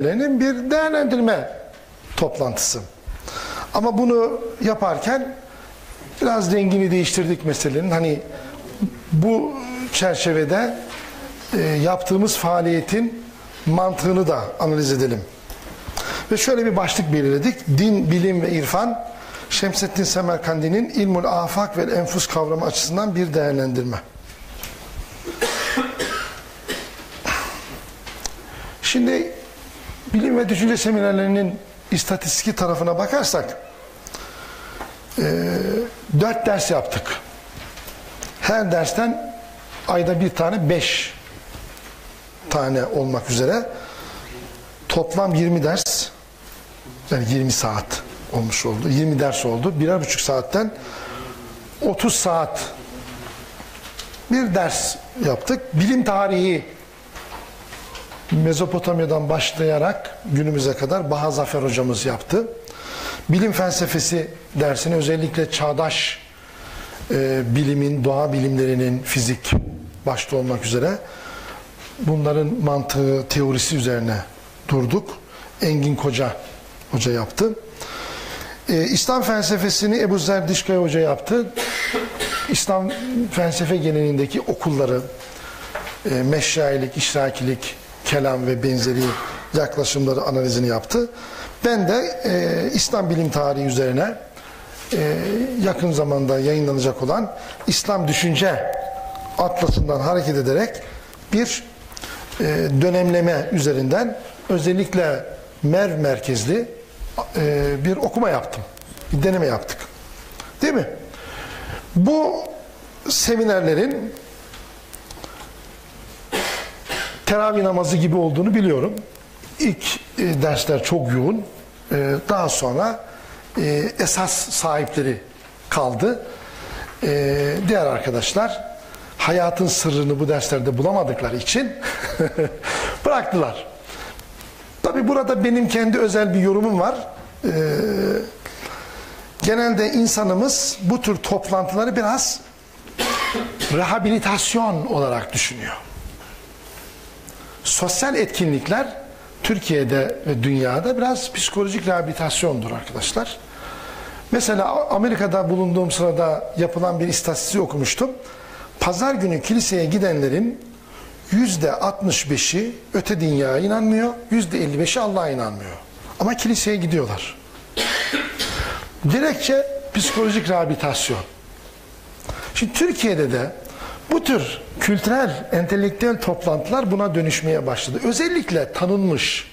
meselelerinin bir değerlendirme toplantısı. Ama bunu yaparken biraz rengini değiştirdik meselenin. Hani bu çerçevede e, yaptığımız faaliyetin mantığını da analiz edelim. Ve şöyle bir başlık belirledik. Din, bilim ve irfan Şemsettin Semerkandi'nin İlmul Afak ve Enfus kavramı açısından bir değerlendirme. Şimdi bilim ve düşünce seminerlerinin istatistiki tarafına bakarsak e, dört ders yaptık. Her dersten ayda bir tane beş tane olmak üzere toplam 20 ders yani 20 saat olmuş oldu. 20 ders oldu. Birer buçuk saatten 30 saat bir ders yaptık. Bilim tarihi Mezopotamya'dan başlayarak günümüze kadar Baha Zafer hocamız yaptı. Bilim felsefesi dersini özellikle çağdaş e, bilimin, doğa bilimlerinin, fizik başta olmak üzere bunların mantığı, teorisi üzerine durduk. Engin Koca hoca yaptı. E, İslam felsefesini Ebu Zerdişkaya hoca yaptı. İslam felsefe genelindeki okulları, e, meşrailik, işrakilik, kelam ve benzeri yaklaşımları analizini yaptı. Ben de e, İslam bilim tarihi üzerine e, yakın zamanda yayınlanacak olan İslam Düşünce Atlası'ndan hareket ederek bir e, dönemleme üzerinden özellikle Merv merkezli e, bir okuma yaptım. Bir deneme yaptık. Değil mi? Bu seminerlerin teravih namazı gibi olduğunu biliyorum. İlk e, dersler çok yoğun. E, daha sonra e, esas sahipleri kaldı. E, diğer arkadaşlar hayatın sırrını bu derslerde bulamadıkları için bıraktılar. Tabi burada benim kendi özel bir yorumum var. E, genelde insanımız bu tür toplantıları biraz rehabilitasyon olarak düşünüyor. Sosyal etkinlikler Türkiye'de ve dünyada biraz psikolojik rehabilitasyondur arkadaşlar. Mesela Amerika'da bulunduğum sırada yapılan bir istatistiği okumuştum. Pazar günü kiliseye gidenlerin yüzde 65'i öte dünyaya inanmıyor, yüzde 55'i Allah'a inanmıyor. Ama kiliseye gidiyorlar. Gerekçe psikolojik rehabilitasyon. Şimdi Türkiye'de de bu tür kültürel, entelektüel toplantılar buna dönüşmeye başladı. Özellikle tanınmış,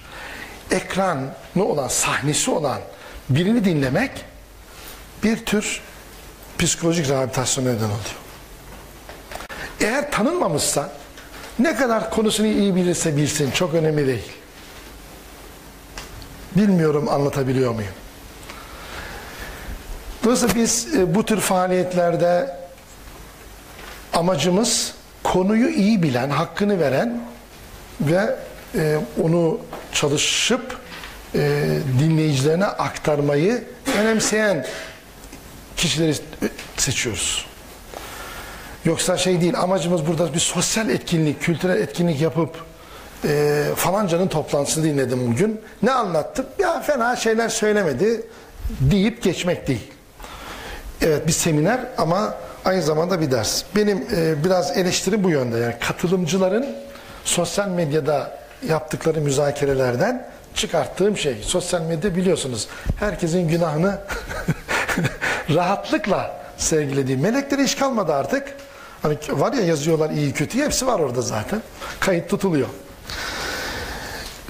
ekranı olan, sahnesi olan birini dinlemek bir tür psikolojik rehabilitasyon neden oluyor. Eğer tanınmamışsa ne kadar konusunu iyi bilirse bilsin çok önemli değil. Bilmiyorum anlatabiliyor muyum? Dolayısıyla biz bu tür faaliyetlerde amacımız konuyu iyi bilen, hakkını veren ve e, onu çalışıp e, dinleyicilerine aktarmayı önemseyen kişileri seçiyoruz. Yoksa şey değil, amacımız burada bir sosyal etkinlik, kültürel etkinlik yapıp e, falancanın toplantısı dinledim bugün. Ne anlattım? Ya fena şeyler söylemedi deyip geçmek değil. Evet bir seminer ama aynı zamanda bir ders. Benim e, biraz eleştiri bu yönde. Yani katılımcıların sosyal medyada yaptıkları müzakerelerden çıkarttığım şey. Sosyal medya biliyorsunuz herkesin günahını rahatlıkla sergilediği. Meleklere iş kalmadı artık. Hani var ya yazıyorlar iyi kötü hepsi var orada zaten. Kayıt tutuluyor.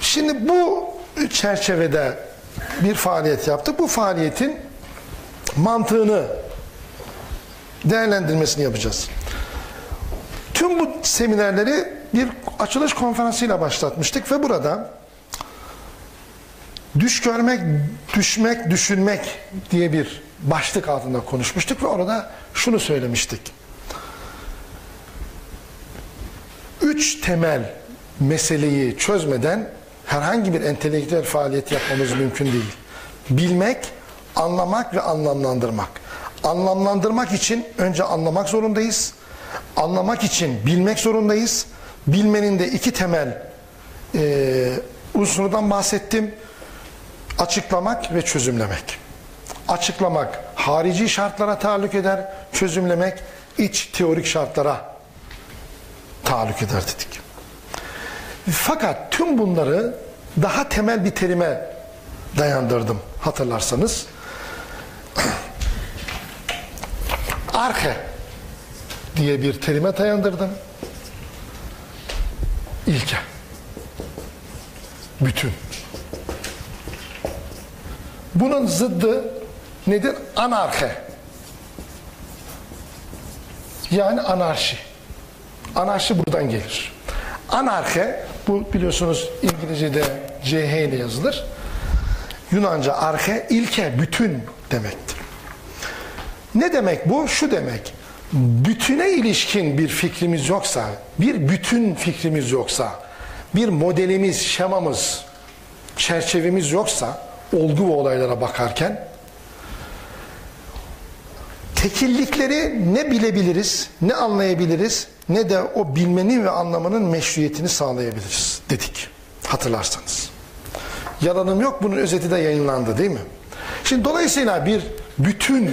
Şimdi bu çerçevede bir faaliyet yaptık. Bu faaliyetin mantığını değerlendirmesini yapacağız. Tüm bu seminerleri bir açılış konferansıyla başlatmıştık ve burada düş görmek, düşmek, düşünmek diye bir başlık altında konuşmuştuk ve orada şunu söylemiştik. Üç temel meseleyi çözmeden herhangi bir entelektüel faaliyet yapmamız mümkün değil. Bilmek, anlamak ve anlamlandırmak. Anlamlandırmak için önce anlamak zorundayız. Anlamak için bilmek zorundayız. Bilmenin de iki temel e, unsurundan bahsettim. Açıklamak ve çözümlemek. Açıklamak harici şartlara taalluk eder, çözümlemek iç teorik şartlara taalluk eder dedik. Fakat tüm bunları daha temel bir terime dayandırdım hatırlarsanız. Arke diye bir terime dayandırdım. İlke. Bütün. Bunun zıddı nedir? Anarke. Yani anarşi. Anarşi buradan gelir. Anarke, bu biliyorsunuz İngilizce'de CH ile yazılır. Yunanca arke, ilke, bütün demektir. Ne demek bu? Şu demek. Bütüne ilişkin bir fikrimiz yoksa, bir bütün fikrimiz yoksa, bir modelimiz, şemamız, çerçevemiz yoksa, olgu ve olaylara bakarken, tekillikleri ne bilebiliriz, ne anlayabiliriz, ne de o bilmenin ve anlamanın meşruiyetini sağlayabiliriz dedik. Hatırlarsanız. Yalanım yok bunun özeti de yayınlandı değil mi? Şimdi dolayısıyla bir bütün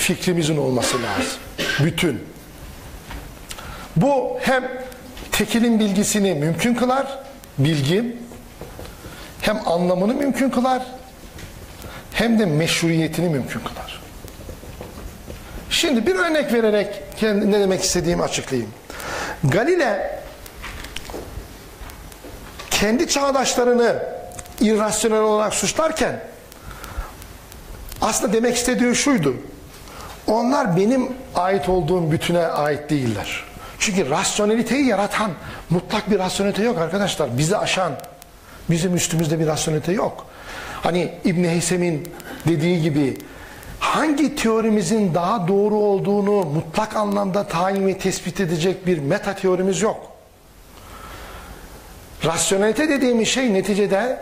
fikrimizin olması lazım. Bütün. Bu hem tekilin bilgisini mümkün kılar, bilgi, hem anlamını mümkün kılar, hem de meşruiyetini mümkün kılar. Şimdi bir örnek vererek ne demek istediğimi açıklayayım. Galile kendi çağdaşlarını irrasyonel olarak suçlarken aslında demek istediği şuydu. Onlar benim ait olduğum bütüne ait değiller. Çünkü rasyoneliteyi yaratan mutlak bir rasyonelite yok arkadaşlar. Bizi aşan, bizim üstümüzde bir rasyonelite yok. Hani İbn Heysem'in dediği gibi hangi teorimizin daha doğru olduğunu mutlak anlamda tayin ve tespit edecek bir meta teorimiz yok. Rasyonelite dediğimiz şey neticede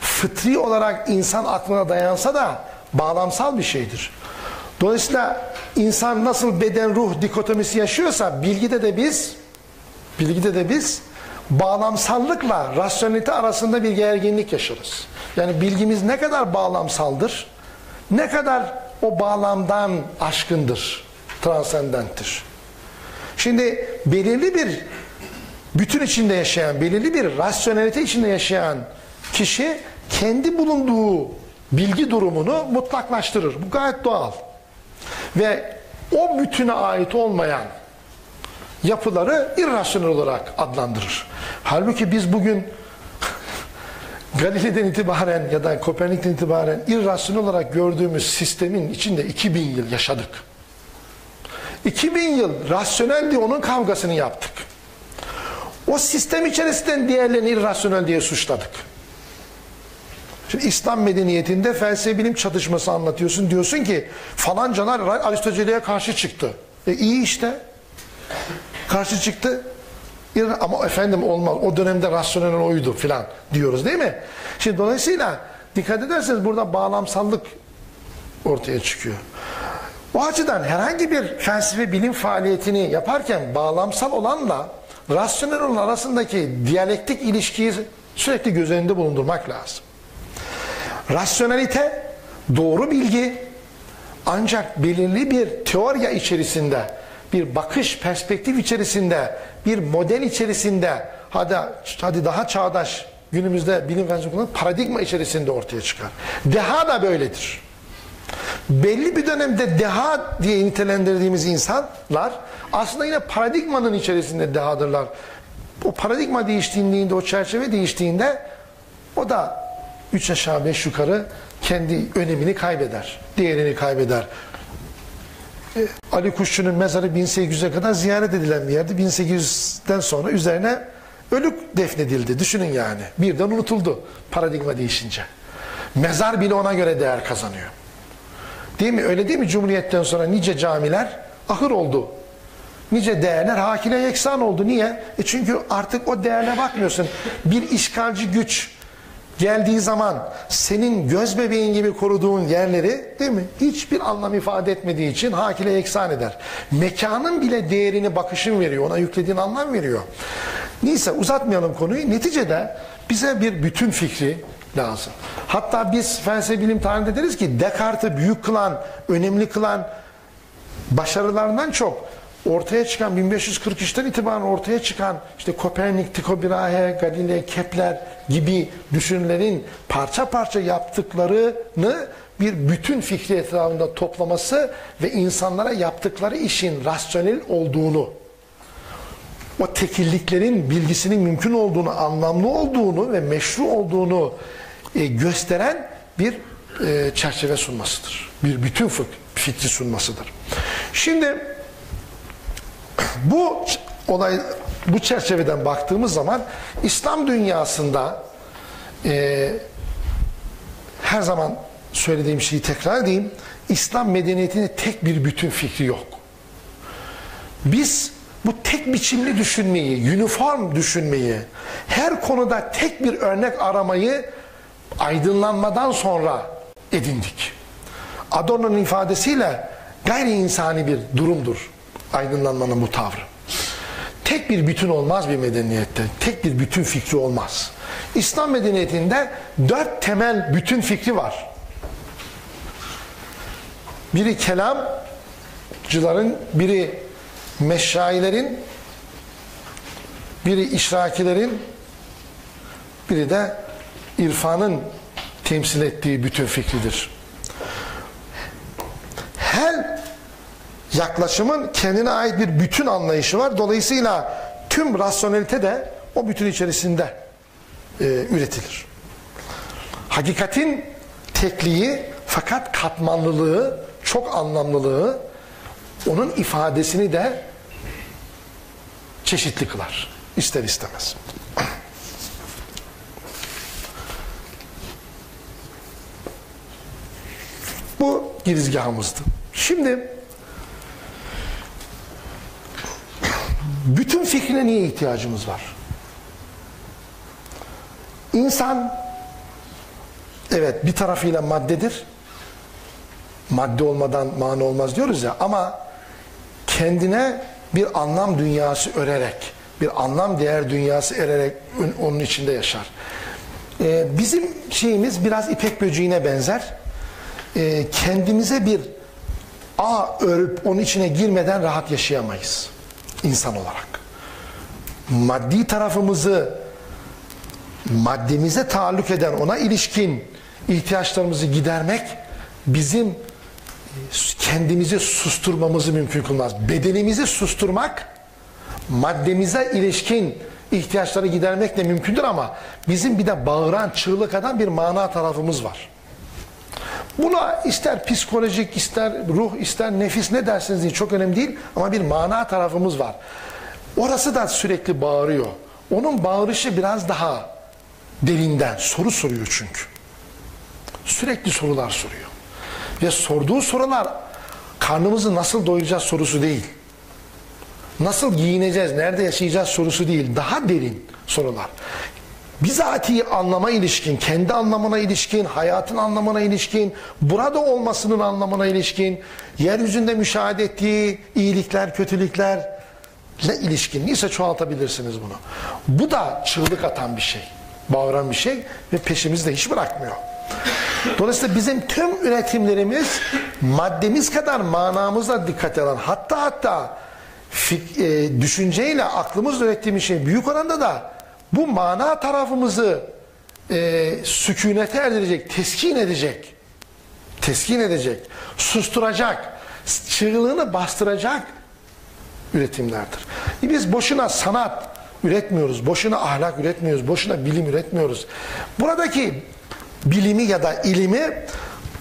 fıtri olarak insan aklına dayansa da bağlamsal bir şeydir. Dolayısıyla insan nasıl beden ruh dikotomisi yaşıyorsa bilgide de biz bilgide de biz bağlamsallıkla rasyonelite arasında bir gerginlik yaşarız. Yani bilgimiz ne kadar bağlamsaldır, ne kadar o bağlamdan aşkındır, transcendenttir. Şimdi belirli bir bütün içinde yaşayan, belirli bir rasyonelite içinde yaşayan kişi kendi bulunduğu bilgi durumunu mutlaklaştırır. Bu gayet doğal. Ve o bütüne ait olmayan yapıları irrasyonel olarak adlandırır. Halbuki biz bugün Galile'den itibaren ya da Kopernik'ten itibaren irrasyonel olarak gördüğümüz sistemin içinde 2000 yıl yaşadık. 2000 yıl rasyonel diye onun kavgasını yaptık. O sistem içerisinden diğerlerini irrasyonel diye suçladık. Şimdi İslam medeniyetinde felsefe bilim çatışması anlatıyorsun. Diyorsun ki falancalar Aristoteli'ye karşı çıktı. E iyi işte. Karşı çıktı. Ama efendim olmaz. O dönemde rasyonel oydu filan diyoruz değil mi? Şimdi dolayısıyla dikkat ederseniz burada bağlamsallık ortaya çıkıyor. O açıdan herhangi bir felsefe bilim faaliyetini yaparken bağlamsal olanla rasyonel olan arasındaki diyalektik ilişkiyi sürekli göz önünde bulundurmak lazım. Rasyonelite, doğru bilgi ancak belirli bir teoriya içerisinde, bir bakış perspektif içerisinde, bir model içerisinde, hadi, hadi daha çağdaş günümüzde bilim felsefesi paradigma içerisinde ortaya çıkar. Deha da böyledir. Belli bir dönemde deha diye nitelendirdiğimiz insanlar aslında yine paradigmanın içerisinde dehadırlar. O paradigma değiştiğinde, o çerçeve değiştiğinde o da üç aşağı beş yukarı kendi önemini kaybeder. Değerini kaybeder. E, Ali Kuşçu'nun mezarı 1800'e kadar ziyaret edilen bir yerdi. 1800'den sonra üzerine ölük defnedildi. Düşünün yani. Birden unutuldu paradigma değişince. Mezar bile ona göre değer kazanıyor. Değil mi? Öyle değil mi? Cumhuriyetten sonra nice camiler ahır oldu. Nice değerler hakine yeksan oldu. Niye? E çünkü artık o değerle bakmıyorsun. Bir işgalci güç geldiği zaman senin göz bebeğin gibi koruduğun yerleri değil mi? Hiçbir anlam ifade etmediği için hakile yeksan eder. Mekanın bile değerini bakışın veriyor. Ona yüklediğin anlam veriyor. Neyse uzatmayalım konuyu. Neticede Bize bir bütün fikri lazım. Hatta biz felsefe bilim tarihinde deriz ki Descartes'i büyük kılan, önemli kılan başarılarından çok ortaya çıkan 1543'ten itibaren ortaya çıkan işte Kopernik, Tycho Brahe, Galilei, Kepler gibi düşünürlerin parça parça yaptıklarını bir bütün fikri etrafında toplaması ve insanlara yaptıkları işin rasyonel olduğunu o tekilliklerin bilgisinin mümkün olduğunu, anlamlı olduğunu ve meşru olduğunu e, gösteren bir e, çerçeve sunmasıdır. Bir bütün fikri sunmasıdır. Şimdi bu olay bu çerçeveden baktığımız zaman İslam dünyasında e, her zaman söylediğim şeyi tekrar edeyim. İslam medeniyetinde tek bir bütün fikri yok. Biz bu tek biçimli düşünmeyi, uniform düşünmeyi, her konuda tek bir örnek aramayı aydınlanmadan sonra edindik. Adorno'nun ifadesiyle gayri insani bir durumdur aydınlanmanın bu tavrı. Tek bir bütün olmaz bir medeniyette. Tek bir bütün fikri olmaz. İslam medeniyetinde dört temel bütün fikri var. Biri kelamcıların, biri meşayilerin, biri işrakilerin, biri de irfanın temsil ettiği bütün fikridir. Her yaklaşımın kendine ait bir bütün anlayışı var. Dolayısıyla tüm rasyonelite de o bütün içerisinde e, üretilir. Hakikatin tekliği fakat katmanlılığı, çok anlamlılığı onun ifadesini de çeşitli kılar. İster istemez. Bu girizgahımızdı. Şimdi bütün fikrine niye ihtiyacımız var? İnsan evet bir tarafıyla maddedir. Madde olmadan mana olmaz diyoruz ya ama kendine bir anlam dünyası örerek, bir anlam değer dünyası ererek onun içinde yaşar. Ee, bizim şeyimiz biraz ipek böceğine benzer. Ee, kendimize bir ağ örüp onun içine girmeden rahat yaşayamayız insan olarak. Maddi tarafımızı maddemize taalluk eden ona ilişkin ihtiyaçlarımızı gidermek bizim kendimizi susturmamızı mümkün kılmaz. Bedenimizi susturmak maddemize ilişkin ihtiyaçları gidermek de mümkündür ama bizim bir de bağıran, çığlık eden bir mana tarafımız var. Buna ister psikolojik, ister ruh, ister nefis ne dersiniz diye çok önemli değil ama bir mana tarafımız var. Orası da sürekli bağırıyor. Onun bağırışı biraz daha derinden soru soruyor çünkü. Sürekli sorular soruyor. Ve sorduğu sorular karnımızı nasıl doyuracağız sorusu değil. Nasıl giyineceğiz, nerede yaşayacağız sorusu değil. Daha derin sorular. Bizatihi anlama ilişkin, kendi anlamına ilişkin, hayatın anlamına ilişkin, burada olmasının anlamına ilişkin, yeryüzünde müşahede ettiği iyilikler, kötülüklerle ilişkin. Neyse çoğaltabilirsiniz bunu. Bu da çığlık atan bir şey, bağıran bir şey ve peşimizde hiç bırakmıyor. Dolayısıyla bizim tüm üretimlerimiz maddemiz kadar manamızla dikkat alan hatta hatta fik, e, düşünceyle aklımızla ürettiğimiz şey büyük oranda da bu mana tarafımızı e, sükunete erdirecek, teskin edecek teskin edecek, susturacak, çığlığını bastıracak üretimlerdir. E biz boşuna sanat üretmiyoruz, boşuna ahlak üretmiyoruz, boşuna bilim üretmiyoruz. Buradaki bilimi ya da ilimi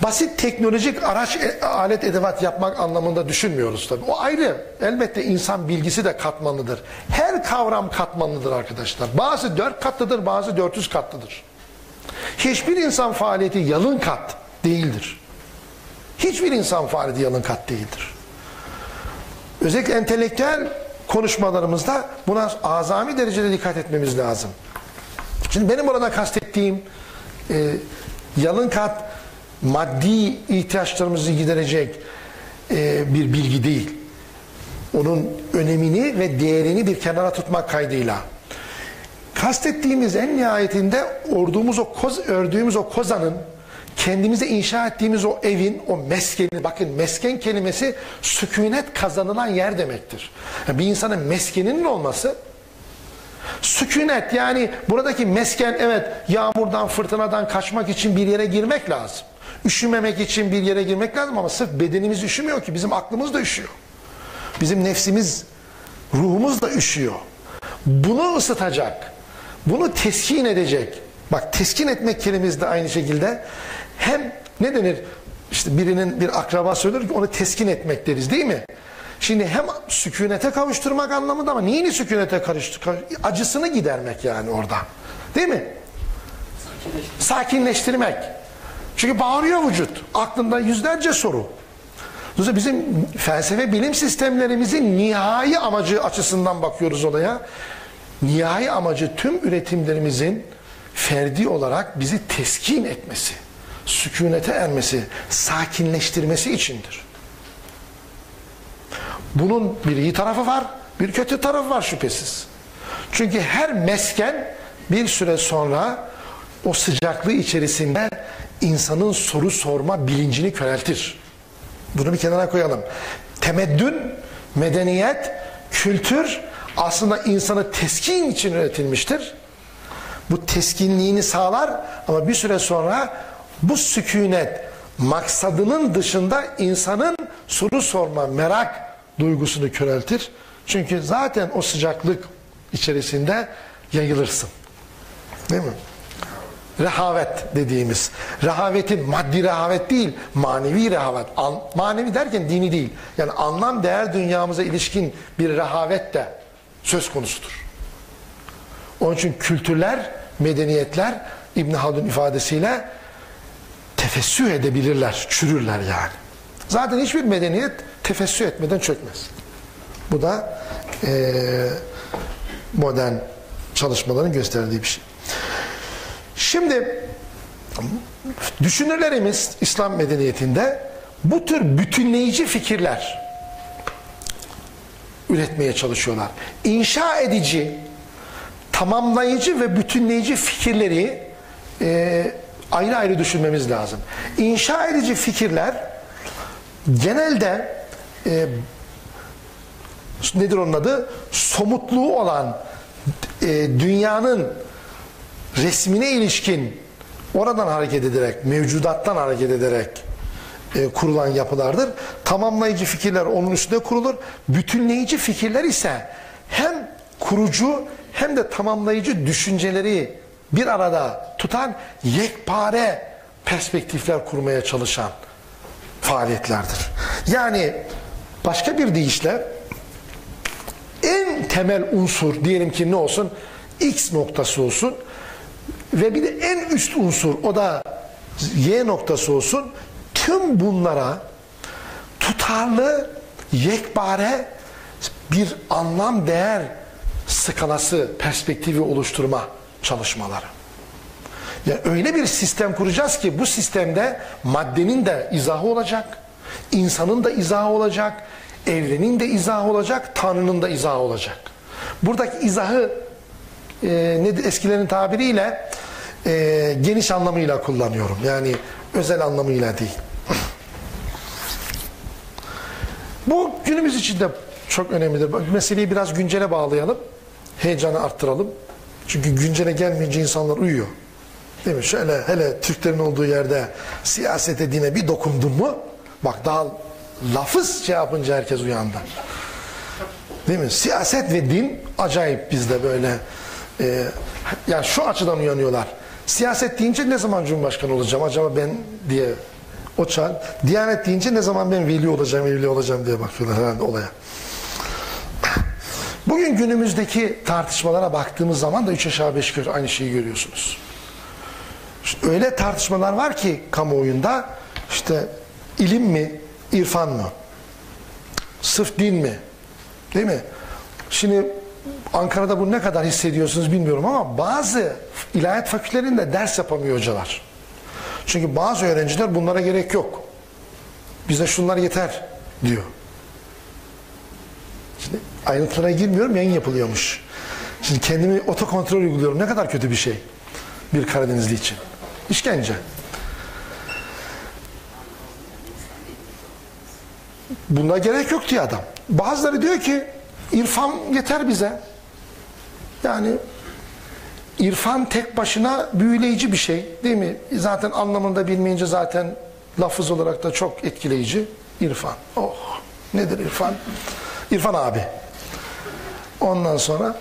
basit teknolojik araç, e, alet, edevat yapmak anlamında düşünmüyoruz tabii. O ayrı. Elbette insan bilgisi de katmanlıdır. Her kavram katmanlıdır arkadaşlar. Bazı dört katlıdır, bazı 400 katlıdır. Hiçbir insan faaliyeti yalın kat değildir. Hiçbir insan faaliyeti yalın kat değildir. Özellikle entelektüel konuşmalarımızda buna azami derecede dikkat etmemiz lazım. Şimdi benim orada kastettiğim e, yalın kat maddi ihtiyaçlarımızı giderecek e, bir bilgi değil. Onun önemini ve değerini bir kenara tutmak kaydıyla. kastettiğimiz en nihayetinde orduğumuz o koz, ördüğümüz o kozanın kendimize inşa ettiğimiz o evin, o meskeni, bakın mesken kelimesi sükunet kazanılan yer demektir. Yani bir insanın meskeninin olması sükunet yani buradaki mesken evet yağmurdan fırtınadan kaçmak için bir yere girmek lazım. Üşümemek için bir yere girmek lazım ama sırf bedenimiz üşümüyor ki bizim aklımız da üşüyor. Bizim nefsimiz, ruhumuz da üşüyor. Bunu ısıtacak, bunu teskin edecek. Bak teskin etmek kelimesi de aynı şekilde hem ne denir? İşte birinin bir akraba söyler ki onu teskin etmek deriz değil mi? Şimdi hem sükunete kavuşturmak anlamında ama neyini sükunete karıştır? Acısını gidermek yani orada. Değil mi? Sakinleştirmek. Çünkü bağırıyor vücut. Aklında yüzlerce soru. Dolayısıyla bizim felsefe bilim sistemlerimizin nihai amacı açısından bakıyoruz olaya. Nihai amacı tüm üretimlerimizin ferdi olarak bizi teskin etmesi, sükunete ermesi, sakinleştirmesi içindir. Bunun bir iyi tarafı var, bir kötü tarafı var şüphesiz. Çünkü her mesken bir süre sonra o sıcaklığı içerisinde insanın soru sorma bilincini köreltir. Bunu bir kenara koyalım. Temeddün, medeniyet, kültür aslında insanı teskin için üretilmiştir. Bu teskinliğini sağlar ama bir süre sonra bu sükunet maksadının dışında insanın soru sorma, merak duygusunu köreltir. Çünkü zaten o sıcaklık içerisinde yayılırsın. Değil mi? Rehavet dediğimiz. Rehavetin maddi rehavet değil, manevi rehavet. An, manevi derken dini değil. Yani anlam değer dünyamıza ilişkin bir rehavet de söz konusudur. Onun için kültürler, medeniyetler İbn Haldun ifadesiyle tefessüh edebilirler, çürürler yani. Zaten hiçbir medeniyet tefessüh etmeden çökmez. Bu da e, modern çalışmaların gösterdiği bir şey. Şimdi düşünürlerimiz İslam medeniyetinde bu tür bütünleyici fikirler üretmeye çalışıyorlar. İnşa edici, tamamlayıcı ve bütünleyici fikirleri e, ayrı ayrı düşünmemiz lazım. İnşa edici fikirler genelde e, nedir onun adı? Somutluğu olan e, dünyanın resmine ilişkin oradan hareket ederek, mevcudattan hareket ederek e, kurulan yapılardır. Tamamlayıcı fikirler onun üstünde kurulur. Bütünleyici fikirler ise hem kurucu hem de tamamlayıcı düşünceleri bir arada tutan yekpare perspektifler kurmaya çalışan faaliyetlerdir. Yani başka bir deyişle en temel unsur diyelim ki ne olsun? X noktası olsun ve bir de en üst unsur o da Y noktası olsun. Tüm bunlara tutarlı, yekpare bir anlam değer skalası, perspektifi oluşturma çalışmaları. Yani öyle bir sistem kuracağız ki bu sistemde maddenin de izahı olacak, insanın da izahı olacak, evrenin de izahı olacak, Tanrı'nın da izahı olacak. Buradaki izahı e, ne eskilerin tabiriyle e, geniş anlamıyla kullanıyorum. Yani özel anlamıyla değil. Bu günümüz için de çok önemlidir. Meseleyi biraz güncele bağlayalım. Heyecanı arttıralım. Çünkü güncele gelmeyince insanlar uyuyor. Değil mi? Şöyle hele Türklerin olduğu yerde siyasete dine bir dokundun mu bak daha lafız şey yapınca herkes uyandı. Değil mi? Siyaset ve din acayip bizde böyle e, yani şu açıdan uyanıyorlar. Siyaset deyince ne zaman Cumhurbaşkanı olacağım acaba ben diye o çağ. Diyanet deyince ne zaman ben veli olacağım, evli olacağım diye bakıyorlar herhalde olaya. Bugün günümüzdeki tartışmalara baktığımız zaman da üç aşağı beş yukarı aynı şeyi görüyorsunuz. İşte öyle tartışmalar var ki kamuoyunda işte ilim mi, irfan mı? Sırf din mi? Değil mi? Şimdi Ankara'da bunu ne kadar hissediyorsunuz bilmiyorum ama bazı ilahiyat fakültelerinde ders yapamıyor hocalar. Çünkü bazı öğrenciler bunlara gerek yok. Bize şunlar yeter diyor. Şimdi ayrıntılara girmiyorum yayın yapılıyormuş. Şimdi kendimi otokontrol uyguluyorum. Ne kadar kötü bir şey. Bir Karadenizli için. İşkence. Buna gerek yok diyor adam. Bazıları diyor ki irfan yeter bize. Yani irfan tek başına büyüleyici bir şey değil mi? Zaten anlamında bilmeyince zaten lafız olarak da çok etkileyici. İrfan. Oh nedir irfan? İrfan abi. Ondan sonra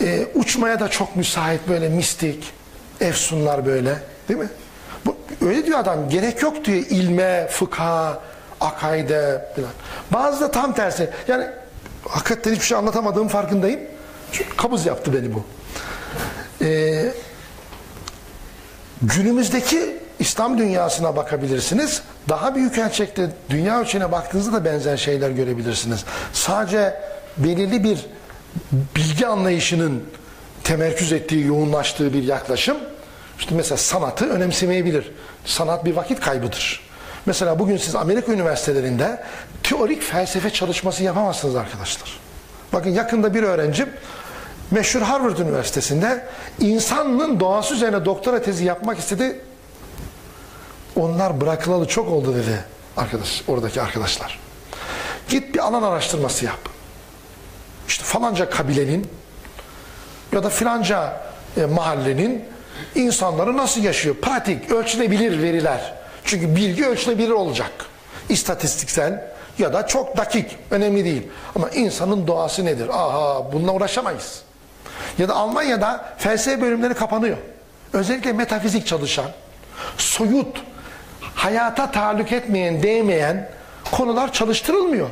e, uçmaya da çok müsait böyle mistik, efsunlar böyle değil mi? Bu, öyle diyor adam gerek yok diyor ilme, fıkha, akaide falan. Bazı da tam tersi. Yani hakikaten hiçbir şey anlatamadığım farkındayım. Çünkü kabız yaptı beni bu. Ee, günümüzdeki İslam dünyasına bakabilirsiniz. Daha büyük ölçekte dünya ölçeğine baktığınızda da benzer şeyler görebilirsiniz. Sadece belirli bir bilgi anlayışının temerküz ettiği, yoğunlaştığı bir yaklaşım. İşte mesela sanatı önemsemeyebilir. Sanat bir vakit kaybıdır. Mesela bugün siz Amerika üniversitelerinde teorik felsefe çalışması yapamazsınız arkadaşlar. Bakın yakında bir öğrencim meşhur Harvard Üniversitesi'nde insanlığın doğası üzerine doktora tezi yapmak istedi. Onlar bırakılalı çok oldu dedi arkadaş, oradaki arkadaşlar. Git bir alan araştırması yap. İşte falanca kabilenin ya da filanca e, mahallenin insanları nasıl yaşıyor? Pratik, ölçülebilir veriler. Çünkü bilgi ölçülebilir olacak. İstatistiksel ya da çok dakik, önemli değil. Ama insanın doğası nedir? Aha bununla uğraşamayız. Ya da Almanya'da felsefe bölümleri kapanıyor. Özellikle metafizik çalışan, soyut, hayata tahallük etmeyen, değmeyen konular çalıştırılmıyor.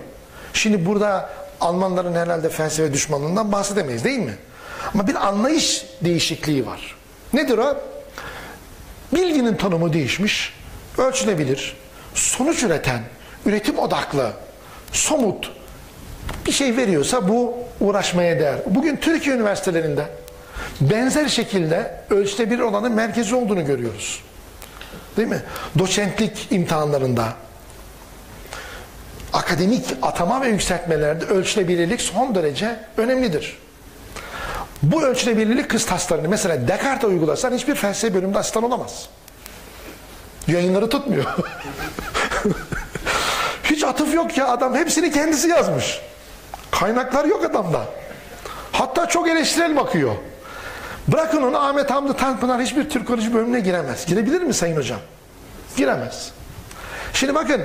Şimdi burada Almanların herhalde felsefe düşmanlığından bahsedemeyiz değil mi? Ama bir anlayış değişikliği var. Nedir o? Bilginin tanımı değişmiş, ölçülebilir, sonuç üreten, üretim odaklı, somut bir şey veriyorsa bu uğraşmaya değer. Bugün Türkiye üniversitelerinde benzer şekilde ölçülebilir olanın merkezi olduğunu görüyoruz. Değil mi? Doçentlik imtihanlarında, akademik atama ve yükseltmelerde ölçülebilirlik son derece önemlidir. Bu ölçülebilirlik kıstaslarını mesela Descartes'e uygulasan hiçbir felsefe bölümünde asistan olamaz. Yayınları tutmuyor. Atıf yok ya adam hepsini kendisi yazmış. Kaynaklar yok adamda. Hatta çok eleştirel bakıyor. Bırakın onu Ahmet Hamdi Tanpınar hiçbir Türkoloji bölümüne giremez. Girebilir mi Sayın Hocam? Giremez. Şimdi bakın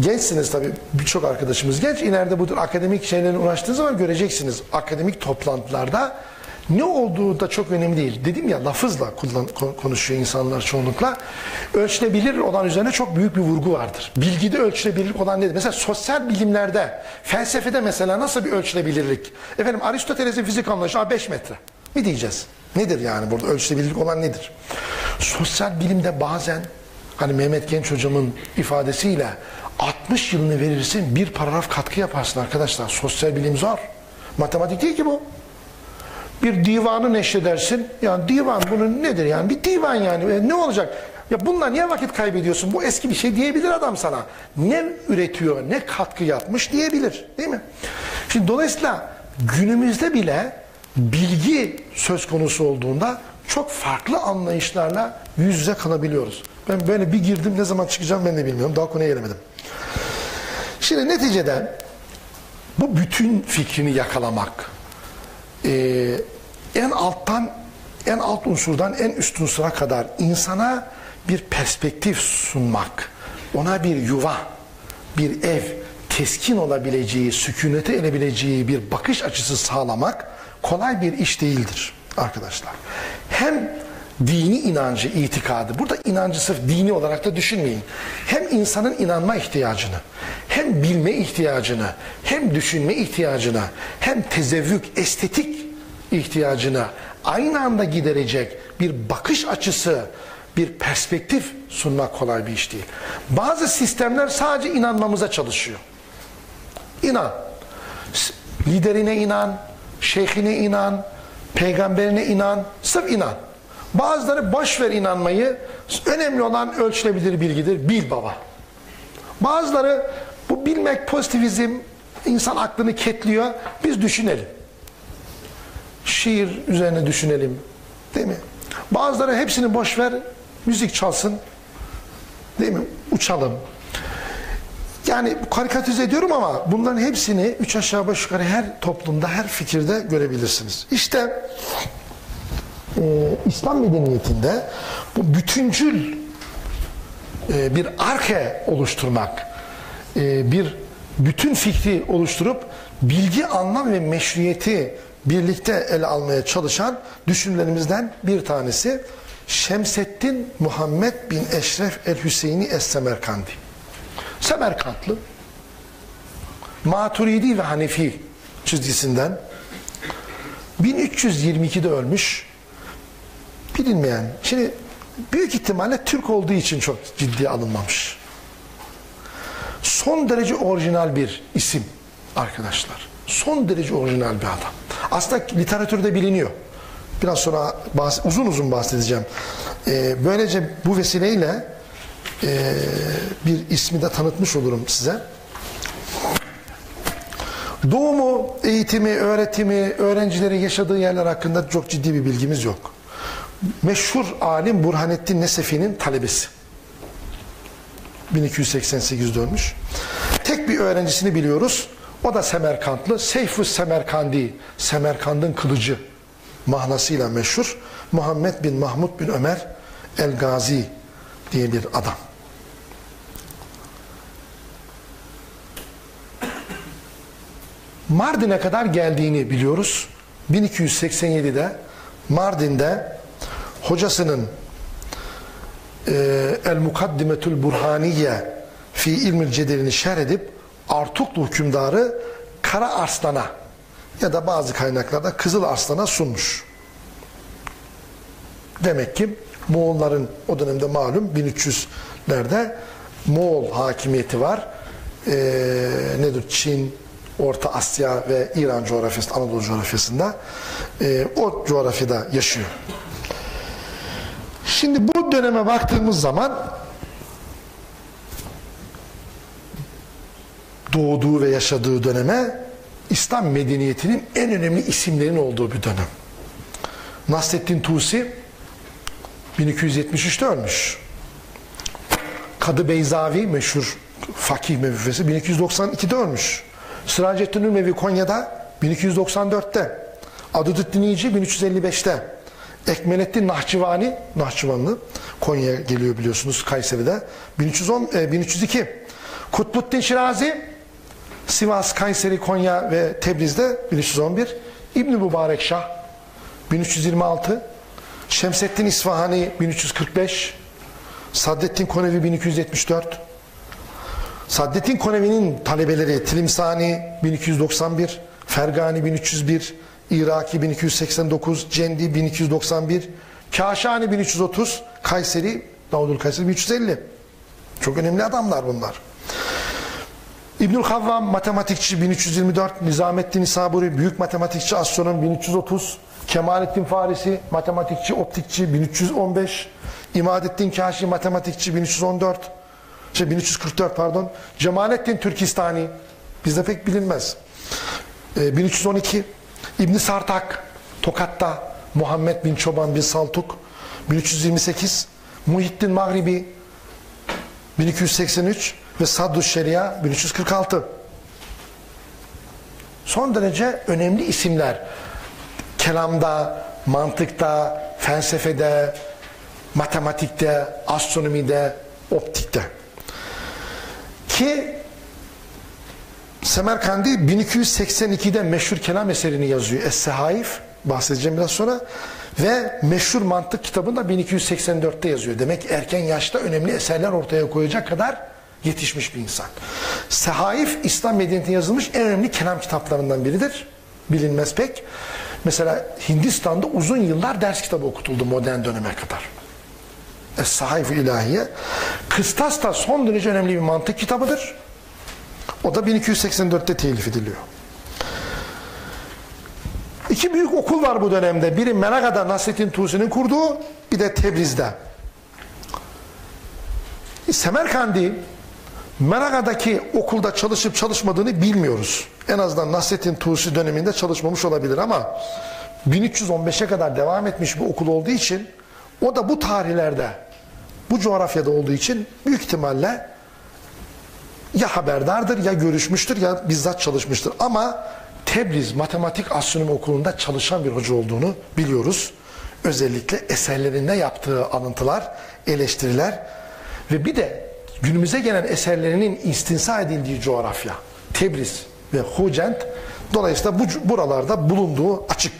gençsiniz tabii birçok arkadaşımız genç. İleride bu tür akademik şeylerle uğraştığınız zaman göreceksiniz. Akademik toplantılarda ne olduğu da çok önemli değil. Dedim ya lafızla kullan, konuşuyor insanlar çoğunlukla. Ölçülebilir olan üzerine çok büyük bir vurgu vardır. Bilgide ölçülebilirlik olan nedir? Mesela sosyal bilimlerde, felsefede mesela nasıl bir ölçülebilirlik? Efendim Aristoteles'in fizik anlayışı 5 metre. Mi diyeceğiz? Nedir yani burada ölçülebilirlik olan nedir? Sosyal bilimde bazen hani Mehmet Genç hocamın ifadesiyle 60 yılını verirsin bir paragraf katkı yaparsın arkadaşlar. Sosyal bilim zor. Matematik değil ki bu. Bir divanı neşredersin. Yani divan bunun nedir yani? Bir divan yani. E, ne olacak? Ya bununla niye vakit kaybediyorsun? Bu eski bir şey diyebilir adam sana. Ne üretiyor, ne katkı yapmış diyebilir. Değil mi? Şimdi dolayısıyla günümüzde bile bilgi söz konusu olduğunda çok farklı anlayışlarla yüz yüze kalabiliyoruz. Ben böyle bir girdim ne zaman çıkacağım ben de bilmiyorum. Daha konuya gelemedim. Şimdi neticede bu bütün fikrini yakalamak, e, en alttan en alt unsurdan en üst unsura kadar insana bir perspektif sunmak, ona bir yuva, bir ev, keskin olabileceği, sükunete erebileceği bir bakış açısı sağlamak kolay bir iş değildir arkadaşlar. Hem dini inancı, itikadı. Burada inancı sırf dini olarak da düşünmeyin. Hem insanın inanma ihtiyacını, hem bilme ihtiyacını, hem düşünme ihtiyacına, hem tezevvük, estetik ihtiyacına aynı anda giderecek bir bakış açısı, bir perspektif sunmak kolay bir iş değil. Bazı sistemler sadece inanmamıza çalışıyor. İnan. Liderine inan, şeyhine inan, peygamberine inan, sırf inan. Bazıları boş ver inanmayı, önemli olan ölçülebilir bilgidir, bil baba. Bazıları bu bilmek pozitivizm, İnsan aklını ketliyor. Biz düşünelim. Şiir üzerine düşünelim. Değil mi? Bazıları hepsini boş ver. Müzik çalsın. Değil mi? Uçalım. Yani karikatüze ediyorum ama bunların hepsini üç aşağı beş yukarı her toplumda, her fikirde görebilirsiniz. İşte e, İslam medeniyetinde bu bütüncül e, bir arke oluşturmak, e, bir bütün fikri oluşturup bilgi, anlam ve meşruiyeti birlikte ele almaya çalışan düşünürlerimizden bir tanesi Şemseddin Muhammed bin Eşref el-Hüseyini Es-Semerkandi. Semerkantlı, Maturidi ve Hanefi çizgisinden 1322'de ölmüş bilinmeyen. Şimdi büyük ihtimalle Türk olduğu için çok ciddiye alınmamış. Son derece orijinal bir isim arkadaşlar. Son derece orijinal bir adam. Aslında literatürde biliniyor. Biraz sonra bahs uzun uzun bahsedeceğim. Ee, böylece bu vesileyle e, bir ismi de tanıtmış olurum size. Doğumu, eğitimi, öğretimi, öğrencileri yaşadığı yerler hakkında çok ciddi bir bilgimiz yok. Meşhur alim Burhanettin Nesefi'nin talebesi. 1288'de ölmüş. Tek bir öğrencisini biliyoruz. O da Semerkantlı. Seyfus Semerkandi, Semerkand'ın kılıcı manasıyla meşhur. Muhammed bin Mahmud bin Ömer El-Gazi diye bir adam. Mardin'e kadar geldiğini biliyoruz. 1287'de Mardin'de hocasının e, El Mukaddimetül Burhaniye fi ilmil cedelini şerh edip Artuklu hükümdarı Kara Arslan'a ya da bazı kaynaklarda Kızıl Arslan'a sunmuş. Demek ki Moğolların o dönemde malum 1300'lerde Moğol hakimiyeti var. Ee, nedir? Çin, Orta Asya ve İran coğrafyasında, Anadolu coğrafyasında e, o coğrafyada yaşıyor. Şimdi bu döneme baktığımız zaman doğduğu ve yaşadığı döneme İslam medeniyetinin en önemli isimlerin olduğu bir dönem. Nasreddin Tusi 1273'te ölmüş. Kadı Beyzavi meşhur fakih mevfesi 1292'de ölmüş. Sıracettin Ülmevi Konya'da 1294'te. Adudüddin İyici 1355'te. Ekmelettin Nahçıvani, Nahçıvanlı Konya'ya geliyor biliyorsunuz Kayseri'de 1310 e, 1302. Kutbuddin Şirazi Sivas, Kayseri, Konya ve Tebriz'de 1311. İbn Mübarek Şah 1326. Şemseddin İsfahani 1345. Saddettin Konevi 1274. Saddettin Konevi'nin talebeleri Tilimsani 1291, Fergani 1301, Iraki 1289, Cendi 1291, Kaşani 1330, Kayseri, Davudul Kayseri 1350. Çok önemli adamlar bunlar. İbnül Havvam matematikçi 1324, Nizamettin Saburi büyük matematikçi astronom 1330, Kemalettin Farisi matematikçi optikçi 1315, İmadettin Kaşi matematikçi 1314, şey 1344 pardon, Cemalettin Türkistani bizde pek bilinmez. Ee, 1312 İbn Sartak Tokat'ta Muhammed bin Çoban bin Saltuk 1328 Muhittin Magribi 1283 ve Saddu Şeria 1346. Son derece önemli isimler. Kelamda, mantıkta, felsefede, matematikte, astronomide, optikte. Ki Semerkandi 1282'de meşhur kelam eserini yazıyor. Es-Sehaif bahsedeceğim biraz sonra ve meşhur mantık kitabını da 1284'te yazıyor. Demek erken yaşta önemli eserler ortaya koyacak kadar yetişmiş bir insan. Sehaif İslam medeniyetine yazılmış en önemli kelam kitaplarından biridir. Bilinmez pek. Mesela Hindistan'da uzun yıllar ders kitabı okutuldu modern döneme kadar. Es-Sahaif-i İlahiye. Kıstas da son derece önemli bir mantık kitabıdır. O da 1284'te telif ediliyor. İki büyük okul var bu dönemde. Biri Menaga'da Nasrettin Tusi'nin kurduğu, bir de Tebriz'de. Semerkandi Meraga'daki okulda çalışıp çalışmadığını bilmiyoruz. En azından Nasrettin Tusi döneminde çalışmamış olabilir ama 1315'e kadar devam etmiş bir okul olduğu için o da bu tarihlerde bu coğrafyada olduğu için büyük ihtimalle ya haberdardır ya görüşmüştür ya bizzat çalışmıştır. Ama Tebriz Matematik Astronomi Okulu'nda çalışan bir hoca olduğunu biliyoruz. Özellikle eserlerinde yaptığı alıntılar, eleştiriler ve bir de günümüze gelen eserlerinin istinsa edildiği coğrafya Tebriz ve Hucent dolayısıyla bu buralarda bulunduğu açık.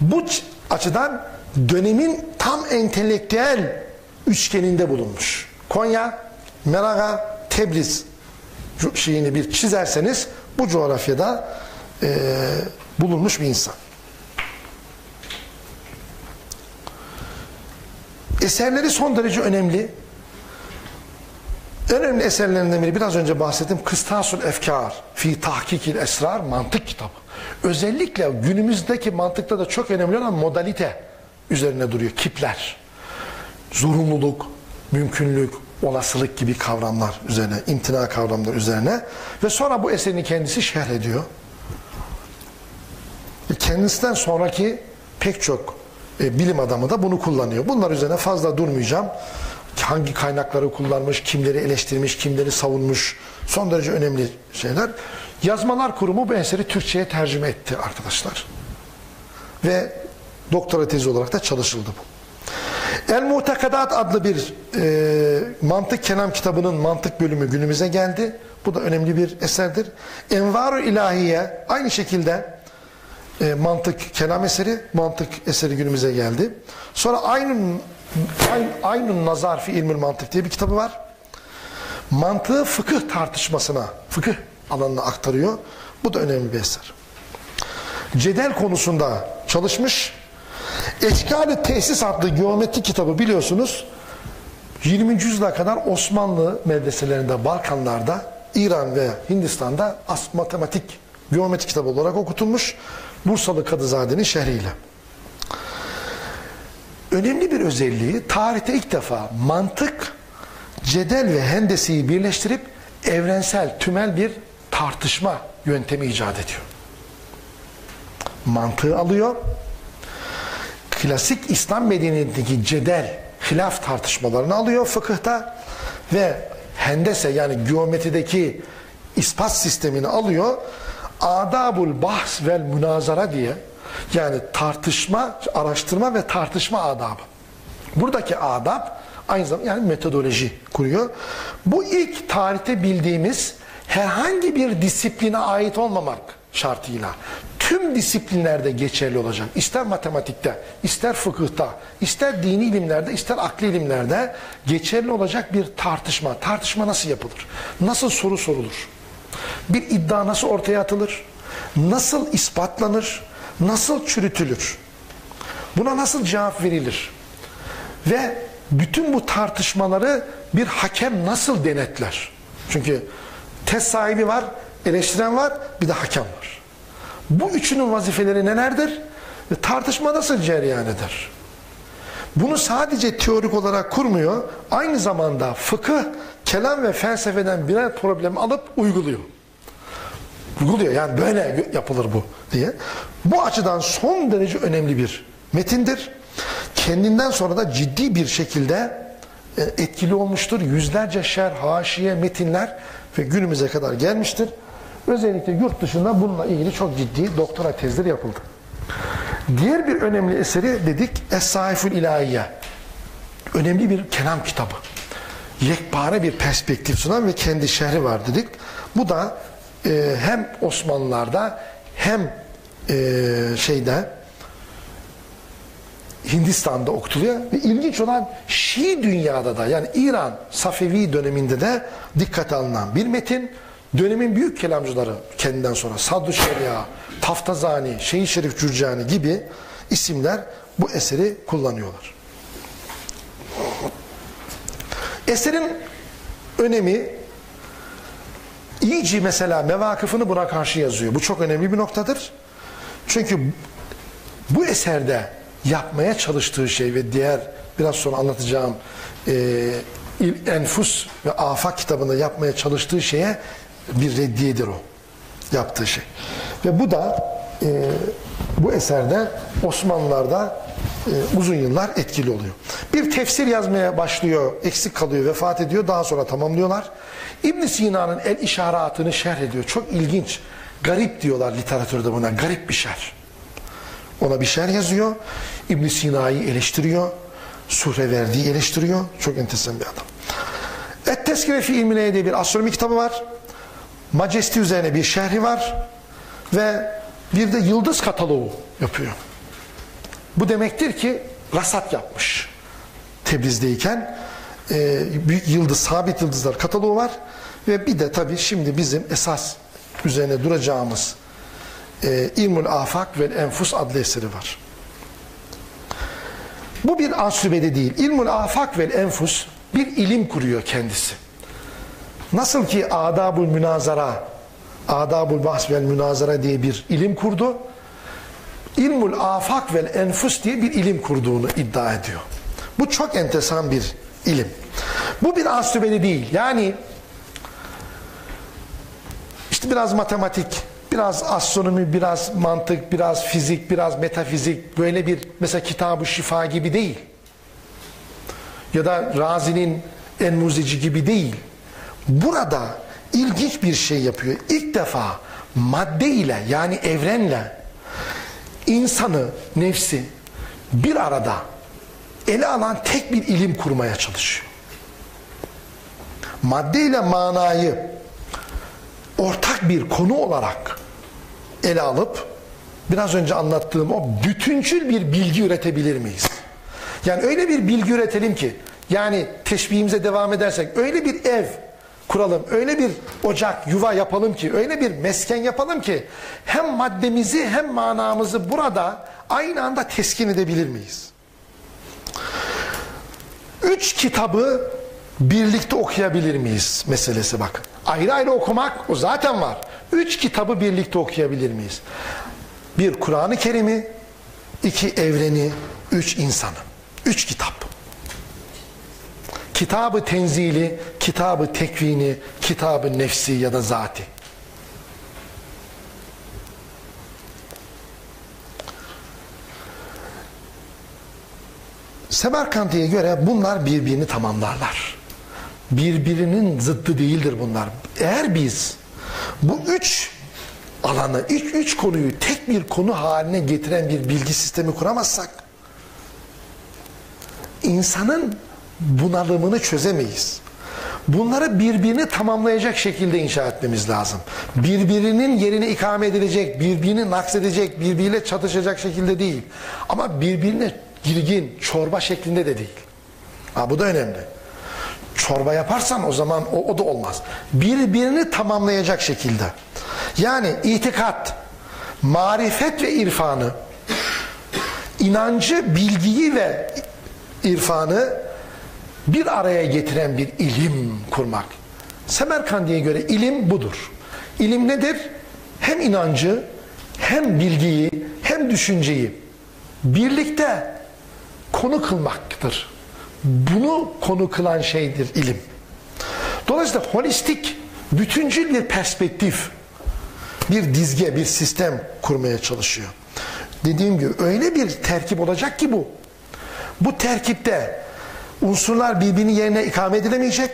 Bu açıdan dönemin tam entelektüel üçgeninde bulunmuş. Konya, Meraga, Tebriz şeyini bir çizerseniz bu coğrafyada e, bulunmuş bir insan. Eserleri son derece önemli. En önemli eserlerinden biri biraz önce bahsettim. Kıstasul Efkar fi Tahkikil Esrar mantık kitabı. Özellikle günümüzdeki mantıkta da çok önemli olan modalite üzerine duruyor. Kipler, zorunluluk, mümkünlük, olasılık gibi kavramlar üzerine, imtina kavramları üzerine ve sonra bu eserini kendisi şerh ediyor. Kendisinden sonraki pek çok e, bilim adamı da bunu kullanıyor. Bunlar üzerine fazla durmayacağım. Hangi kaynakları kullanmış, kimleri eleştirmiş, kimleri savunmuş son derece önemli şeyler. Yazmalar Kurumu bu eseri Türkçe'ye tercüme etti arkadaşlar. Ve doktora tezi olarak da çalışıldı bu. El Muhtekadat adlı bir e, mantık kelam kitabının mantık bölümü günümüze geldi. Bu da önemli bir eserdir. Envar-ı İlahiye aynı şekilde e, mantık kelam eseri, mantık eseri günümüze geldi. Sonra Aynun Aynun Nazar fi ilmül mantık diye bir kitabı var. Mantığı fıkıh tartışmasına, fıkıh alanına aktarıyor. Bu da önemli bir eser. Cedel konusunda çalışmış. Eşkali Tesis adlı geometri kitabı biliyorsunuz 20. yüzyıla kadar Osmanlı medreselerinde, Balkanlarda, İran ve Hindistan'da as matematik geometri kitabı olarak okutulmuş. Bursalı Kadızade'nin şerhiyle. Önemli bir özelliği tarihte ilk defa mantık, cedel ve hendesiyi birleştirip evrensel, tümel bir tartışma yöntemi icat ediyor. Mantığı alıyor, klasik İslam medeniyetindeki cedel, hilaf tartışmalarını alıyor fıkıhta ve hendese yani geometrideki ispat sistemini alıyor. Adabul bahs vel münazara diye yani tartışma, araştırma ve tartışma adabı. Buradaki adab aynı zamanda yani metodoloji kuruyor. Bu ilk tarihte bildiğimiz herhangi bir disipline ait olmamak şartıyla tüm disiplinlerde geçerli olacak. İster matematikte, ister fıkıhta, ister dini ilimlerde, ister akli ilimlerde geçerli olacak bir tartışma. Tartışma nasıl yapılır? Nasıl soru sorulur? Bir iddia nasıl ortaya atılır? Nasıl ispatlanır? Nasıl çürütülür? Buna nasıl cevap verilir? Ve bütün bu tartışmaları bir hakem nasıl denetler? Çünkü test sahibi var, eleştiren var, bir de hakem var. Bu üçünün vazifeleri nelerdir? Ve tartışma nasıl cereyan eder? Bunu sadece teorik olarak kurmuyor, aynı zamanda fıkıh, kelam ve felsefeden birer problem alıp uyguluyor. Uyguluyor yani böyle yapılır bu diye. Bu açıdan son derece önemli bir metindir. Kendinden sonra da ciddi bir şekilde e, etkili olmuştur. Yüzlerce şer, haşiye, metinler ve günümüze kadar gelmiştir. Özellikle yurt dışında bununla ilgili çok ciddi doktora tezleri yapıldı. Diğer bir önemli eseri dedik Es-Saifül İlahiye. Önemli bir kelam kitabı. Yekpare bir perspektif sunan ve kendi şehri var dedik. Bu da e, hem Osmanlılarda hem e, şeyde Hindistan'da okutuluyor ve ilginç olan Şii dünyada da yani İran Safevi döneminde de dikkate alınan bir metin. Dönemin büyük kelamcıları kendinden sonra Saddu Şeria, Taftazani, Şeyh Şerif Cürcani gibi isimler bu eseri kullanıyorlar. Eserin önemi İyici mesela mevakıfını buna karşı yazıyor. Bu çok önemli bir noktadır. Çünkü bu eserde yapmaya çalıştığı şey ve diğer biraz sonra anlatacağım e, Enfus ve Afak kitabında yapmaya çalıştığı şeye bir reddiyedir o. Yaptığı şey. Ve bu da e, bu eserde Osmanlılar'da e, uzun yıllar etkili oluyor. Bir tefsir yazmaya başlıyor, eksik kalıyor, vefat ediyor. Daha sonra tamamlıyorlar. İbn Sina'nın el işaratını şerh ediyor. Çok ilginç. Garip diyorlar literatürde buna. Garip bir şerh. Ona bir şerh yazıyor. İbn Sina'yı eleştiriyor. Suhreverdi'yi eleştiriyor. Çok enteresan bir adam. Et Teskire fi İlmine diye bir astronomi kitabı var. Majesti üzerine bir şerhi var. Ve bir de yıldız kataloğu yapıyor. Bu demektir ki rasat yapmış. Tebriz'deyken e, büyük yıldız, sabit yıldızlar kataloğu var. Ve bir de tabii şimdi bizim esas üzerine duracağımız e, İlmul Afak ve Enfus adlı eseri var. Bu bir ansübede değil. İlmul Afak ve Enfus bir ilim kuruyor kendisi. Nasıl ki Adabul Münazara, Adabul Bahs vel Münazara diye bir ilim kurdu. İlmul Afak vel Enfus diye bir ilim kurduğunu iddia ediyor. Bu çok enteresan bir ilim. Bu bir ansübeli değil. Yani işte biraz matematik, biraz astronomi, biraz mantık, biraz fizik, biraz metafizik böyle bir mesela kitabı şifa gibi değil. Ya da Razi'nin en muzici gibi değil. Burada ilginç bir şey yapıyor. İlk defa madde ile yani evrenle insanı, nefsi bir arada ele alan tek bir ilim kurmaya çalışıyor. Madde ile manayı ortak bir konu olarak ele alıp biraz önce anlattığım o bütüncül bir bilgi üretebilir miyiz? Yani öyle bir bilgi üretelim ki yani teşbihimize devam edersek öyle bir ev kuralım, öyle bir ocak, yuva yapalım ki, öyle bir mesken yapalım ki hem maddemizi hem manamızı burada aynı anda teskin edebilir miyiz? Üç kitabı birlikte okuyabilir miyiz meselesi bakın. Ayrı ayrı okumak o zaten var. Üç kitabı birlikte okuyabilir miyiz? Bir Kur'an-ı Kerim'i, iki evreni, üç insanı. Üç kitap. Kitabı tenzili, kitabı tekvini, kitabı nefsi ya da zati. Semerkanti'ye göre bunlar birbirini tamamlarlar. Birbirinin zıddı değildir bunlar. Eğer biz bu üç alanı, üç, üç konuyu tek bir konu haline getiren bir bilgi sistemi kuramazsak insanın bunalımını çözemeyiz. Bunları birbirini tamamlayacak şekilde inşa etmemiz lazım. Birbirinin yerine ikame edilecek, birbirini naksedecek, birbiriyle çatışacak şekilde değil. Ama birbirine girgin, çorba şeklinde de değil. Ha, bu da önemli. Çorba yaparsan o zaman o, o da olmaz. Birbirini tamamlayacak şekilde. Yani itikat, marifet ve irfanı, inancı, bilgiyi ve irfanı bir araya getiren bir ilim kurmak. Semerkandi'ye göre ilim budur. İlim nedir? Hem inancı, hem bilgiyi, hem düşünceyi birlikte konu kılmaktır. Bunu konu kılan şeydir ilim. Dolayısıyla holistik, bütüncül bir perspektif, bir dizge, bir sistem kurmaya çalışıyor. Dediğim gibi öyle bir terkip olacak ki bu. Bu terkipte unsurlar birbirini yerine ikame edilemeyecek,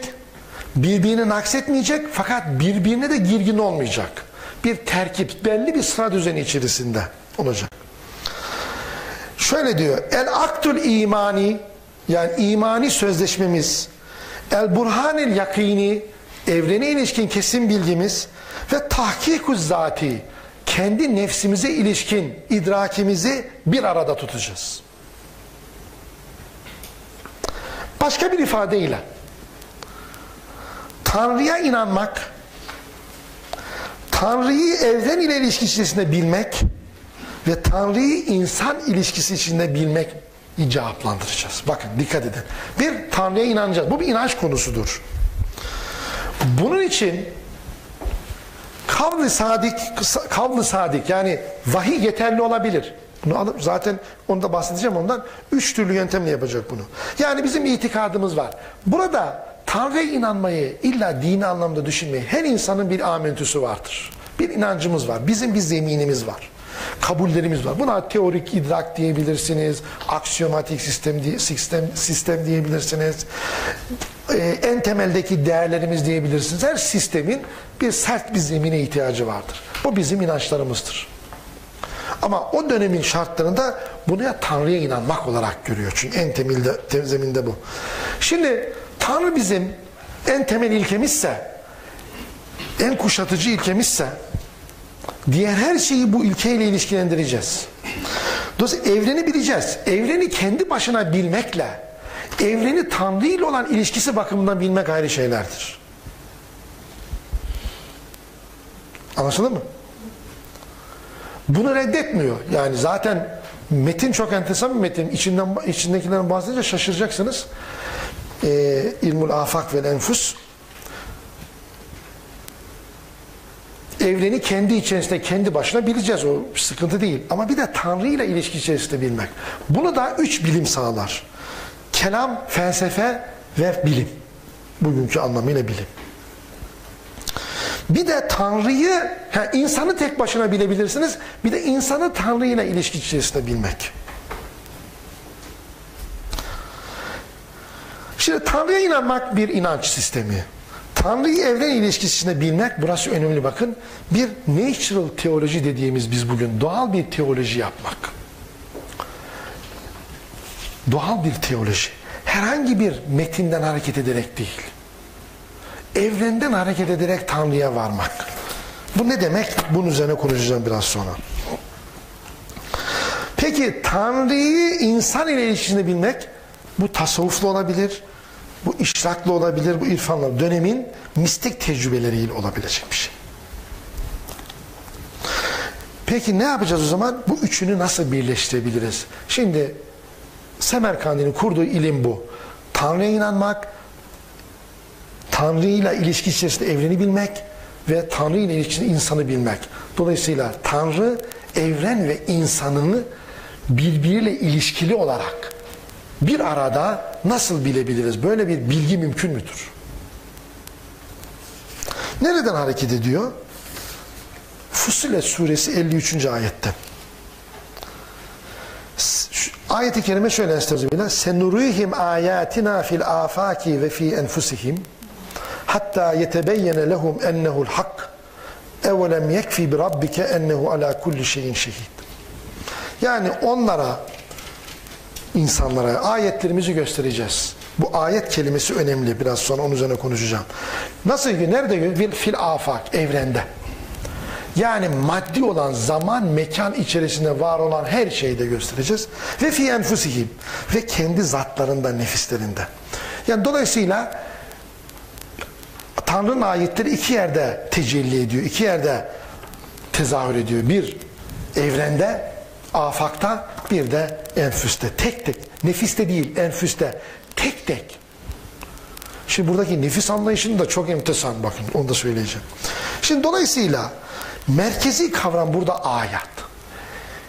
birbirini naksetmeyecek fakat birbirine de girgin olmayacak. Bir terkip, belli bir sıra düzeni içerisinde olacak. Şöyle diyor, el aktul imani yani imani sözleşmemiz, el burhanil yakini evrene ilişkin kesin bilgimiz ve tahkikuz zati kendi nefsimize ilişkin idrakimizi bir arada tutacağız. Başka bir ifadeyle Tanrı'ya inanmak Tanrı'yı evren ile ilişkisi içerisinde bilmek ve Tanrı'yı insan ilişkisi içinde bilmek cevaplandıracağız. Bakın dikkat edin. Bir Tanrı'ya inanacağız. Bu bir inanç konusudur. Bunun için kavli sadik kavli sadik yani vahiy yeterli olabilir. Bunu alıp zaten onu da bahsedeceğim ondan. Üç türlü yöntemle yapacak bunu. Yani bizim itikadımız var. Burada Tanrı'ya inanmayı illa dini anlamda düşünmeyi her insanın bir amentüsü vardır. Bir inancımız var. Bizim bir zeminimiz var. Kabullerimiz var. Buna teorik idrak diyebilirsiniz. Aksiyomatik sistem, sistem, sistem diyebilirsiniz. Ee, en temeldeki değerlerimiz diyebilirsiniz. Her sistemin bir sert bir zemine ihtiyacı vardır. Bu bizim inançlarımızdır. Ama o dönemin şartlarında bunu ya Tanrı'ya inanmak olarak görüyor. Çünkü en temelde, zeminde bu. Şimdi Tanrı bizim en temel ilkemizse, en kuşatıcı ilkemizse, diğer her şeyi bu ilkeyle ilişkilendireceğiz. Dolayısıyla evreni bileceğiz. Evreni kendi başına bilmekle, evreni Tanrı ile olan ilişkisi bakımından bilmek ayrı şeylerdir. Anlaşıldı mı? Bunu reddetmiyor. Yani zaten metin çok enteresan bir metin. İçinden, içindekilerin bahsedince şaşıracaksınız. Ee, İlmul Afak ve Enfus. Evreni kendi içerisinde kendi başına bileceğiz. O sıkıntı değil. Ama bir de Tanrı ile ilişki içerisinde bilmek. Bunu da üç bilim sağlar. Kelam, felsefe ve bilim. Bugünkü anlamıyla bilim bir de Tanrı'yı yani insanı tek başına bilebilirsiniz bir de insanı Tanrı ile ilişki içerisinde bilmek şimdi Tanrı'ya inanmak bir inanç sistemi Tanrı'yı evren ilişkisinde bilmek burası önemli bakın. Bir natural teoloji dediğimiz biz bugün doğal bir teoloji yapmak. Doğal bir teoloji. Herhangi bir metinden hareket ederek değil. Evrenden hareket ederek Tanrı'ya varmak. Bu ne demek? Bunun üzerine konuşacağım biraz sonra. Peki Tanrı'yı insan ile ilişkisinde bilmek bu tasavvuflu olabilir, bu işraklı olabilir, bu irfanla dönemin mistik tecrübeleriyle olabilecek bir şey. Peki ne yapacağız o zaman? Bu üçünü nasıl birleştirebiliriz? Şimdi Semerkandi'nin kurduğu ilim bu. Tanrı'ya inanmak, Tanrı ile ilişki içerisinde evreni bilmek ve Tanrı ile ilişkisinde insanı bilmek. Dolayısıyla Tanrı, evren ve insanını birbiriyle ilişkili olarak bir arada nasıl bilebiliriz? Böyle bir bilgi mümkün müdür? Nereden hareket ediyor? Fussilet suresi 53. ayette. Ayet-i kerime şöyle estağfirullah. Senurihim ayatina fil afaki ve fi enfusihim hatta yetebeyyene lehum ennehu'l hak evelem yekfi bi rabbike ennehu ala kulli şeyin şehid. Yani onlara insanlara ayetlerimizi göstereceğiz. Bu ayet kelimesi önemli. Biraz sonra onun üzerine konuşacağım. Nasıl ki nerede? Fil afak, evrende. Yani maddi olan zaman, mekan içerisinde var olan her şeyi de göstereceğiz. Ve fi enfusihim. Ve kendi zatlarında, nefislerinde. Yani dolayısıyla Tanrı'nın ayetleri iki yerde tecelli ediyor. iki yerde tezahür ediyor. Bir, evrende, afakta, bir de enfüste. Tek tek. Nefiste değil, enfüste. Tek tek. Şimdi buradaki nefis anlayışını da çok enteresan bakın. Onu da söyleyeceğim. Şimdi dolayısıyla merkezi kavram burada ayet.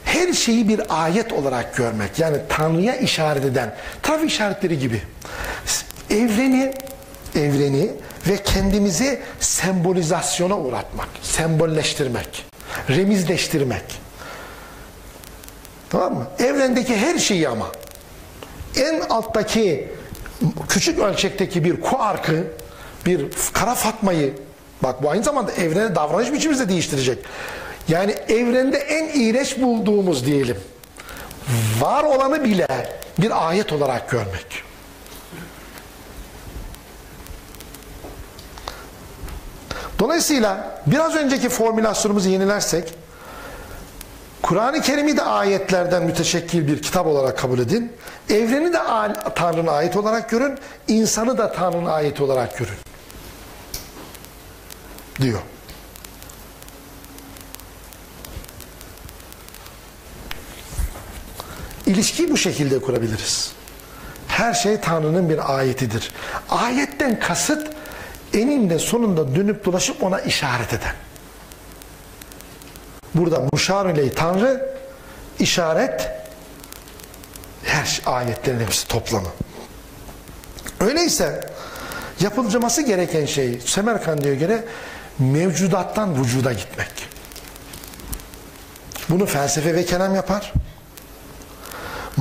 Her şeyi bir ayet olarak görmek. Yani Tanrı'ya işaret eden trafik işaretleri gibi. Evreni evreni ve kendimizi sembolizasyona uğratmak, sembolleştirmek, remizleştirmek. Tamam mı? Evrendeki her şeyi ama en alttaki küçük ölçekteki bir kuarkı, bir kara fatmayı bak bu aynı zamanda evrene davranış biçimimizi de değiştirecek. Yani evrende en iğreç bulduğumuz diyelim var olanı bile bir ayet olarak görmek. Dolayısıyla biraz önceki formülasyonumuzu yenilersek Kur'an-ı Kerim'i de ayetlerden müteşekkil bir kitap olarak kabul edin. Evreni de Tanrı'nın ayet olarak görün. insanı da Tanrı'nın ayeti olarak görün. Diyor. İlişkiyi bu şekilde kurabiliriz. Her şey Tanrı'nın bir ayetidir. Ayetten kasıt eninde sonunda dönüp dolaşıp ona işaret eden. Burada muşar ile Tanrı işaret her şey, ayetlerin hepsi toplamı. Öyleyse Yapılması gereken şey Semerkandi'ye göre mevcudattan vücuda gitmek. Bunu felsefe ve kelam yapar.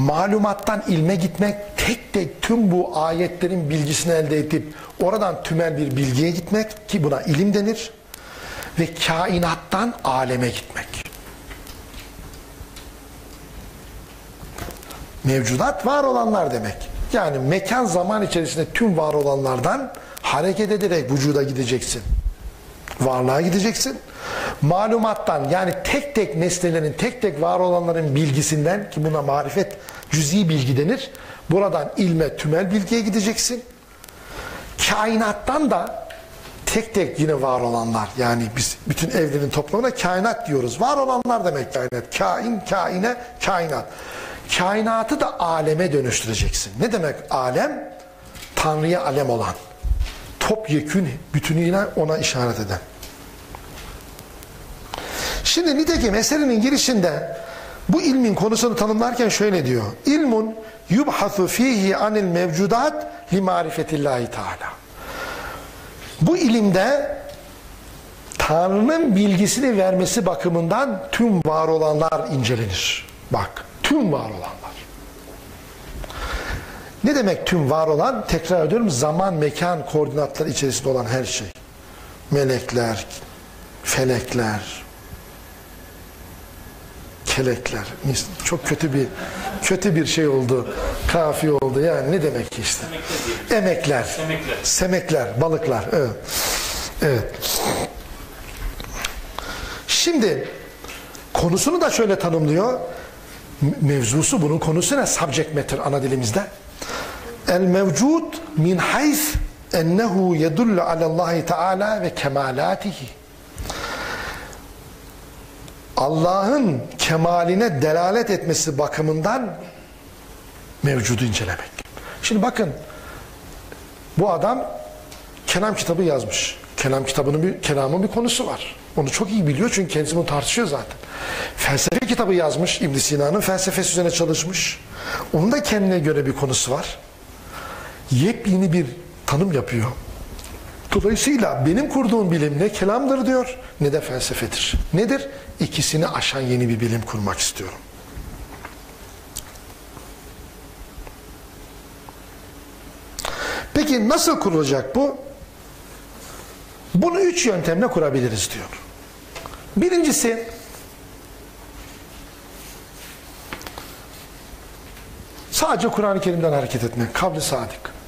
Malumattan ilme gitmek, tek tek tüm bu ayetlerin bilgisini elde edip oradan tümel bir bilgiye gitmek ki buna ilim denir. Ve kainattan aleme gitmek. Mevcudat var olanlar demek. Yani mekan zaman içerisinde tüm var olanlardan hareket ederek vücuda gideceksin. Varlığa gideceksin. Malumattan yani tek tek nesnelerin, tek tek var olanların bilgisinden ki buna marifet cüzi bilgi denir. Buradan ilme, tümel bilgiye gideceksin. Kainattan da tek tek yine var olanlar yani biz bütün evrenin toplamına kainat diyoruz. Var olanlar demek kainat. Kain, kaine, kainat. Kainatı da aleme dönüştüreceksin. Ne demek alem? Tanrı'ya alem olan. Topyekün bütünüyle ona işaret eden. Şimdi nitekim eserinin girişinde bu ilmin konusunu tanımlarken şöyle diyor. İlmun yubhasu fihi anil mevcudat li marifetillahi teala. Bu ilimde Tanrı'nın bilgisini vermesi bakımından tüm var olanlar incelenir. Bak, tüm var olanlar. Ne demek tüm var olan? Tekrar ediyorum, zaman, mekan, koordinatlar içerisinde olan her şey. Melekler, felekler, kelekler. Çok kötü bir kötü bir şey oldu. Kafi oldu. Yani ne demek ki işte? Emekler. Semekler. Semekler, balıklar. Evet. Evet. Şimdi konusunu da şöyle tanımlıyor. Mevzusu bunun konusu ne? Subject matter ana dilimizde. El mevcud min hays ennehu yedullu alallahi teala ve kemalatihi. Allah'ın kemaline delalet etmesi bakımından mevcudu incelemek. Şimdi bakın bu adam kelam kitabı yazmış. Kelam kitabının bir kelamın bir konusu var. Onu çok iyi biliyor çünkü kendisi bunu tartışıyor zaten. Felsefe kitabı yazmış. ibn Sina'nın felsefesi üzerine çalışmış. Onun da kendine göre bir konusu var. Yepyeni bir tanım yapıyor. Dolayısıyla benim kurduğum bilim ne kelamdır diyor ne de felsefedir. Nedir? İkisini aşan yeni bir bilim kurmak istiyorum. Peki nasıl kurulacak bu? Bunu üç yöntemle kurabiliriz diyor. Birincisi sadece Kur'an-ı Kerim'den hareket etmek. Kavli sadık.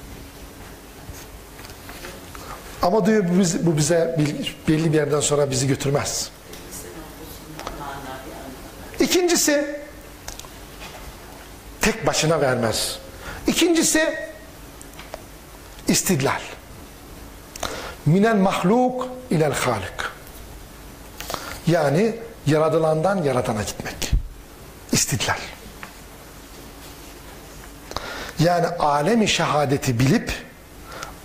Ama diyor bu, bize, bu bize belli bir yerden sonra bizi götürmez. İkincisi tek başına vermez. İkincisi istidlal. Minel mahluk ilel halik. Yani yaratılandan yaratana gitmek. İstidlal. Yani alemi şehadeti bilip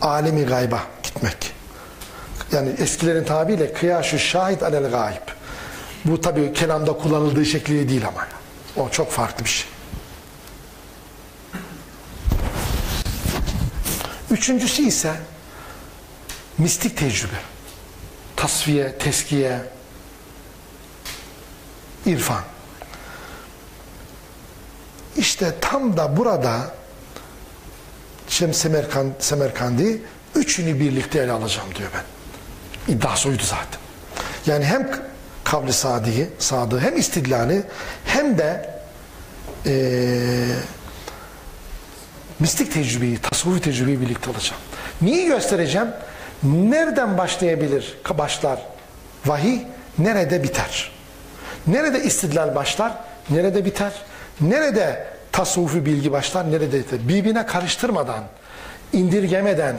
alemi gayba gitmek. Yani eskilerin tabiriyle kıyaşı şahit alel gayb. Bu tabi kelamda kullanıldığı şekliyle değil ama. O çok farklı bir şey. Üçüncüsü ise mistik tecrübe. Tasfiye, teskiye, irfan. İşte tam da burada Şems Semerkand, Semerkandi üçünü birlikte ele alacağım diyor ben. İddiası oydu zaten. Yani hem kavli sadiği, sadığı hem istidlali hem de ee, mistik tecrübeyi, tasavvufi tecrübeyi birlikte alacağım. Niye göstereceğim? Nereden başlayabilir, başlar vahiy, nerede biter? Nerede istidlal başlar, nerede biter? Nerede tasavvufi bilgi başlar, nerede biter? Birbirine karıştırmadan, indirgemeden,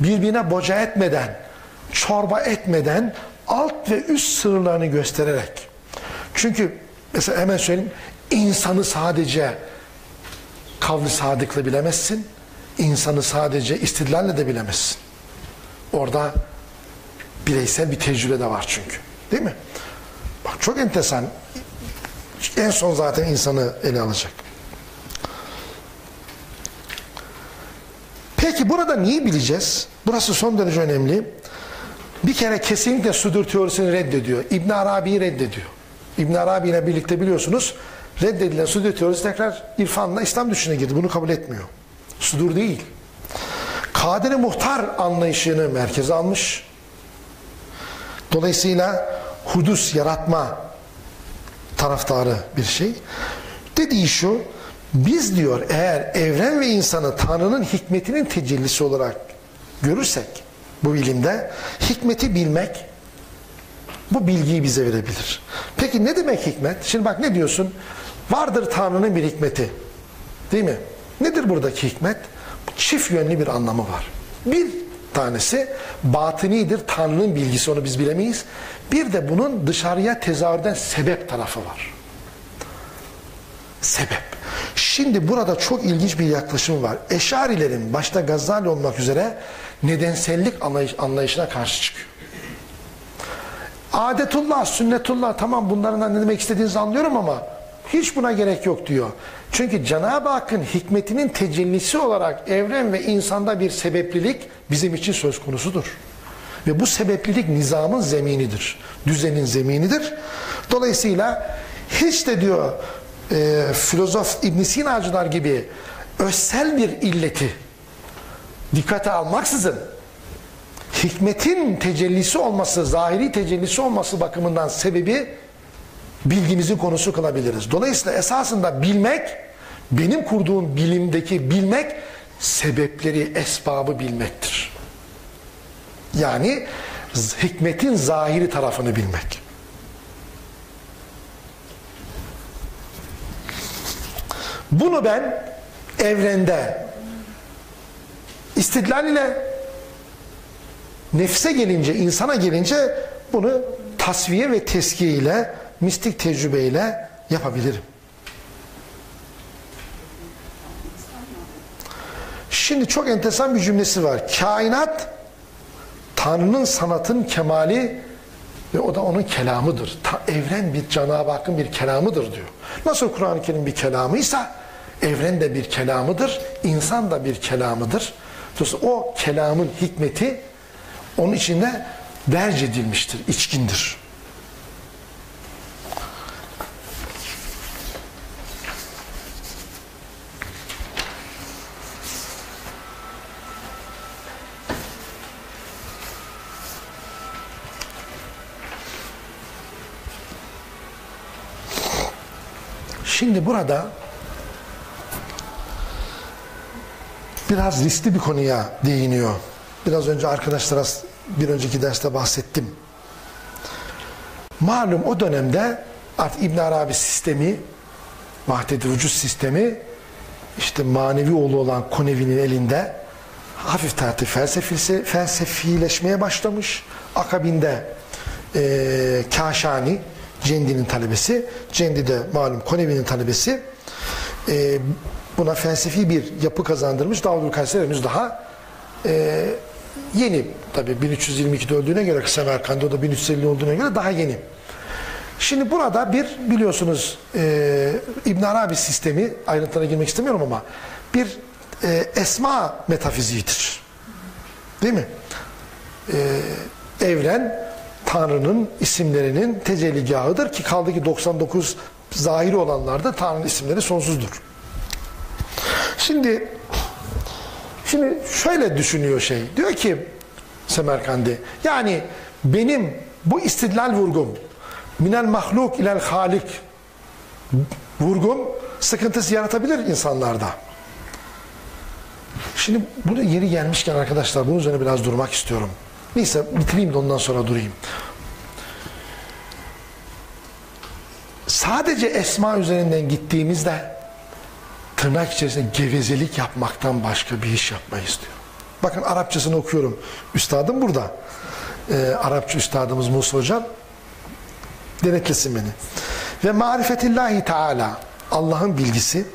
birbirine boca etmeden, çorba etmeden alt ve üst sınırlarını göstererek. Çünkü mesela hemen söyleyeyim, insanı sadece kavli sadıkla bilemezsin, insanı sadece istidlalle de bilemezsin. Orada bireysel bir tecrübe de var çünkü. Değil mi? Bak çok enteresan. En son zaten insanı ele alacak. Peki burada neyi bileceğiz? Burası son derece önemli. Bir kere kesinlikle sudur teorisini reddediyor. İbn Arabi'yi reddediyor. İbn Arabi ile birlikte biliyorsunuz reddedilen sudur teorisi tekrar irfanla İslam düşüne girdi. Bunu kabul etmiyor. Sudur değil. Kadir-i Muhtar anlayışını merkeze almış. Dolayısıyla hudus yaratma taraftarı bir şey. Dediği şu, biz diyor eğer evren ve insanı Tanrı'nın hikmetinin tecellisi olarak görürsek bu bilimde hikmeti bilmek bu bilgiyi bize verebilir. Peki ne demek hikmet? Şimdi bak ne diyorsun? Vardır Tanrı'nın bir hikmeti. Değil mi? Nedir buradaki hikmet? Çift yönlü bir anlamı var. Bir tanesi batınidir, Tanrı'nın bilgisi onu biz bilemeyiz. Bir de bunun dışarıya tezahürden sebep tarafı var. Sebep. Şimdi burada çok ilginç bir yaklaşım var. Eşarilerin başta Gazali olmak üzere nedensellik anlayış, anlayışına karşı çıkıyor. Adetullah, sünnetullah tamam bunların ne demek istediğinizi anlıyorum ama hiç buna gerek yok diyor. Çünkü Cenab-ı Hakk'ın hikmetinin tecellisi olarak evren ve insanda bir sebeplilik bizim için söz konusudur. Ve bu sebeplilik nizamın zeminidir. Düzenin zeminidir. Dolayısıyla hiç de diyor e, filozof İbn Sina'cılar gibi özsel bir illeti dikkate almaksızın hikmetin tecellisi olması, zahiri tecellisi olması bakımından sebebi bilgimizin konusu kılabiliriz. Dolayısıyla esasında bilmek, benim kurduğum bilimdeki bilmek, sebepleri, esbabı bilmektir. Yani hikmetin zahiri tarafını bilmek. Bunu ben evrende istidlal ile nefse gelince, insana gelince bunu tasfiye ve teskiye ile mistik tecrübeyle yapabilirim. Şimdi çok enteresan bir cümlesi var. Kainat Tanrı'nın sanatın kemali ve o da onun kelamıdır. Ta, evren bir Cenab-ı Hakk'ın bir kelamıdır diyor. Nasıl Kur'an-ı Kerim bir kelamıysa evren de bir kelamıdır, insan da bir kelamıdır. Dolayısıyla o kelamın hikmeti onun içinde derc edilmiştir, içkindir. Şimdi burada biraz riskli bir konuya değiniyor. Biraz önce arkadaşlara bir önceki derste bahsettim. Malum o dönemde artık İbn Arabi sistemi, vahdet vücut sistemi işte manevi oğlu olan Konevi'nin elinde hafif tartı felsefesi, felsefileşmeye başlamış. Akabinde e, Kaşani, Cendi'nin talebesi, Cendi de malum Konevi'nin talebesi e, buna felsefi bir yapı kazandırmış. Davudül Kayser henüz daha e, yeni. Tabi 1322'de öldüğüne göre Semerkand'da da 1350 olduğuna göre daha yeni. Şimdi burada bir biliyorsunuz e, İbn Arabi sistemi ayrıntılara girmek istemiyorum ama bir e, esma metafiziğidir. Değil mi? E, evren Tanrı'nın isimlerinin tecelligahıdır ki kaldı ki 99 zahiri olanlarda Tanrı'nın isimleri sonsuzdur. Şimdi şimdi şöyle düşünüyor şey. Diyor ki Semerkandi yani benim bu istidlal vurgum minel mahluk ilel halik vurgum sıkıntısı yaratabilir insanlarda. Şimdi bunu yeri gelmişken arkadaşlar bunun üzerine biraz durmak istiyorum. Neyse bitireyim de ondan sonra durayım. Sadece esma üzerinden gittiğimizde tırnak içerisinde gevezelik yapmaktan başka bir iş yapmayız diyor. Bakın Arapçasını okuyorum. Üstadım burada. Ee, Arapça üstadımız Musa Hocam. Denetlesin beni. Ve marifetillahi teala Allah'ın bilgisi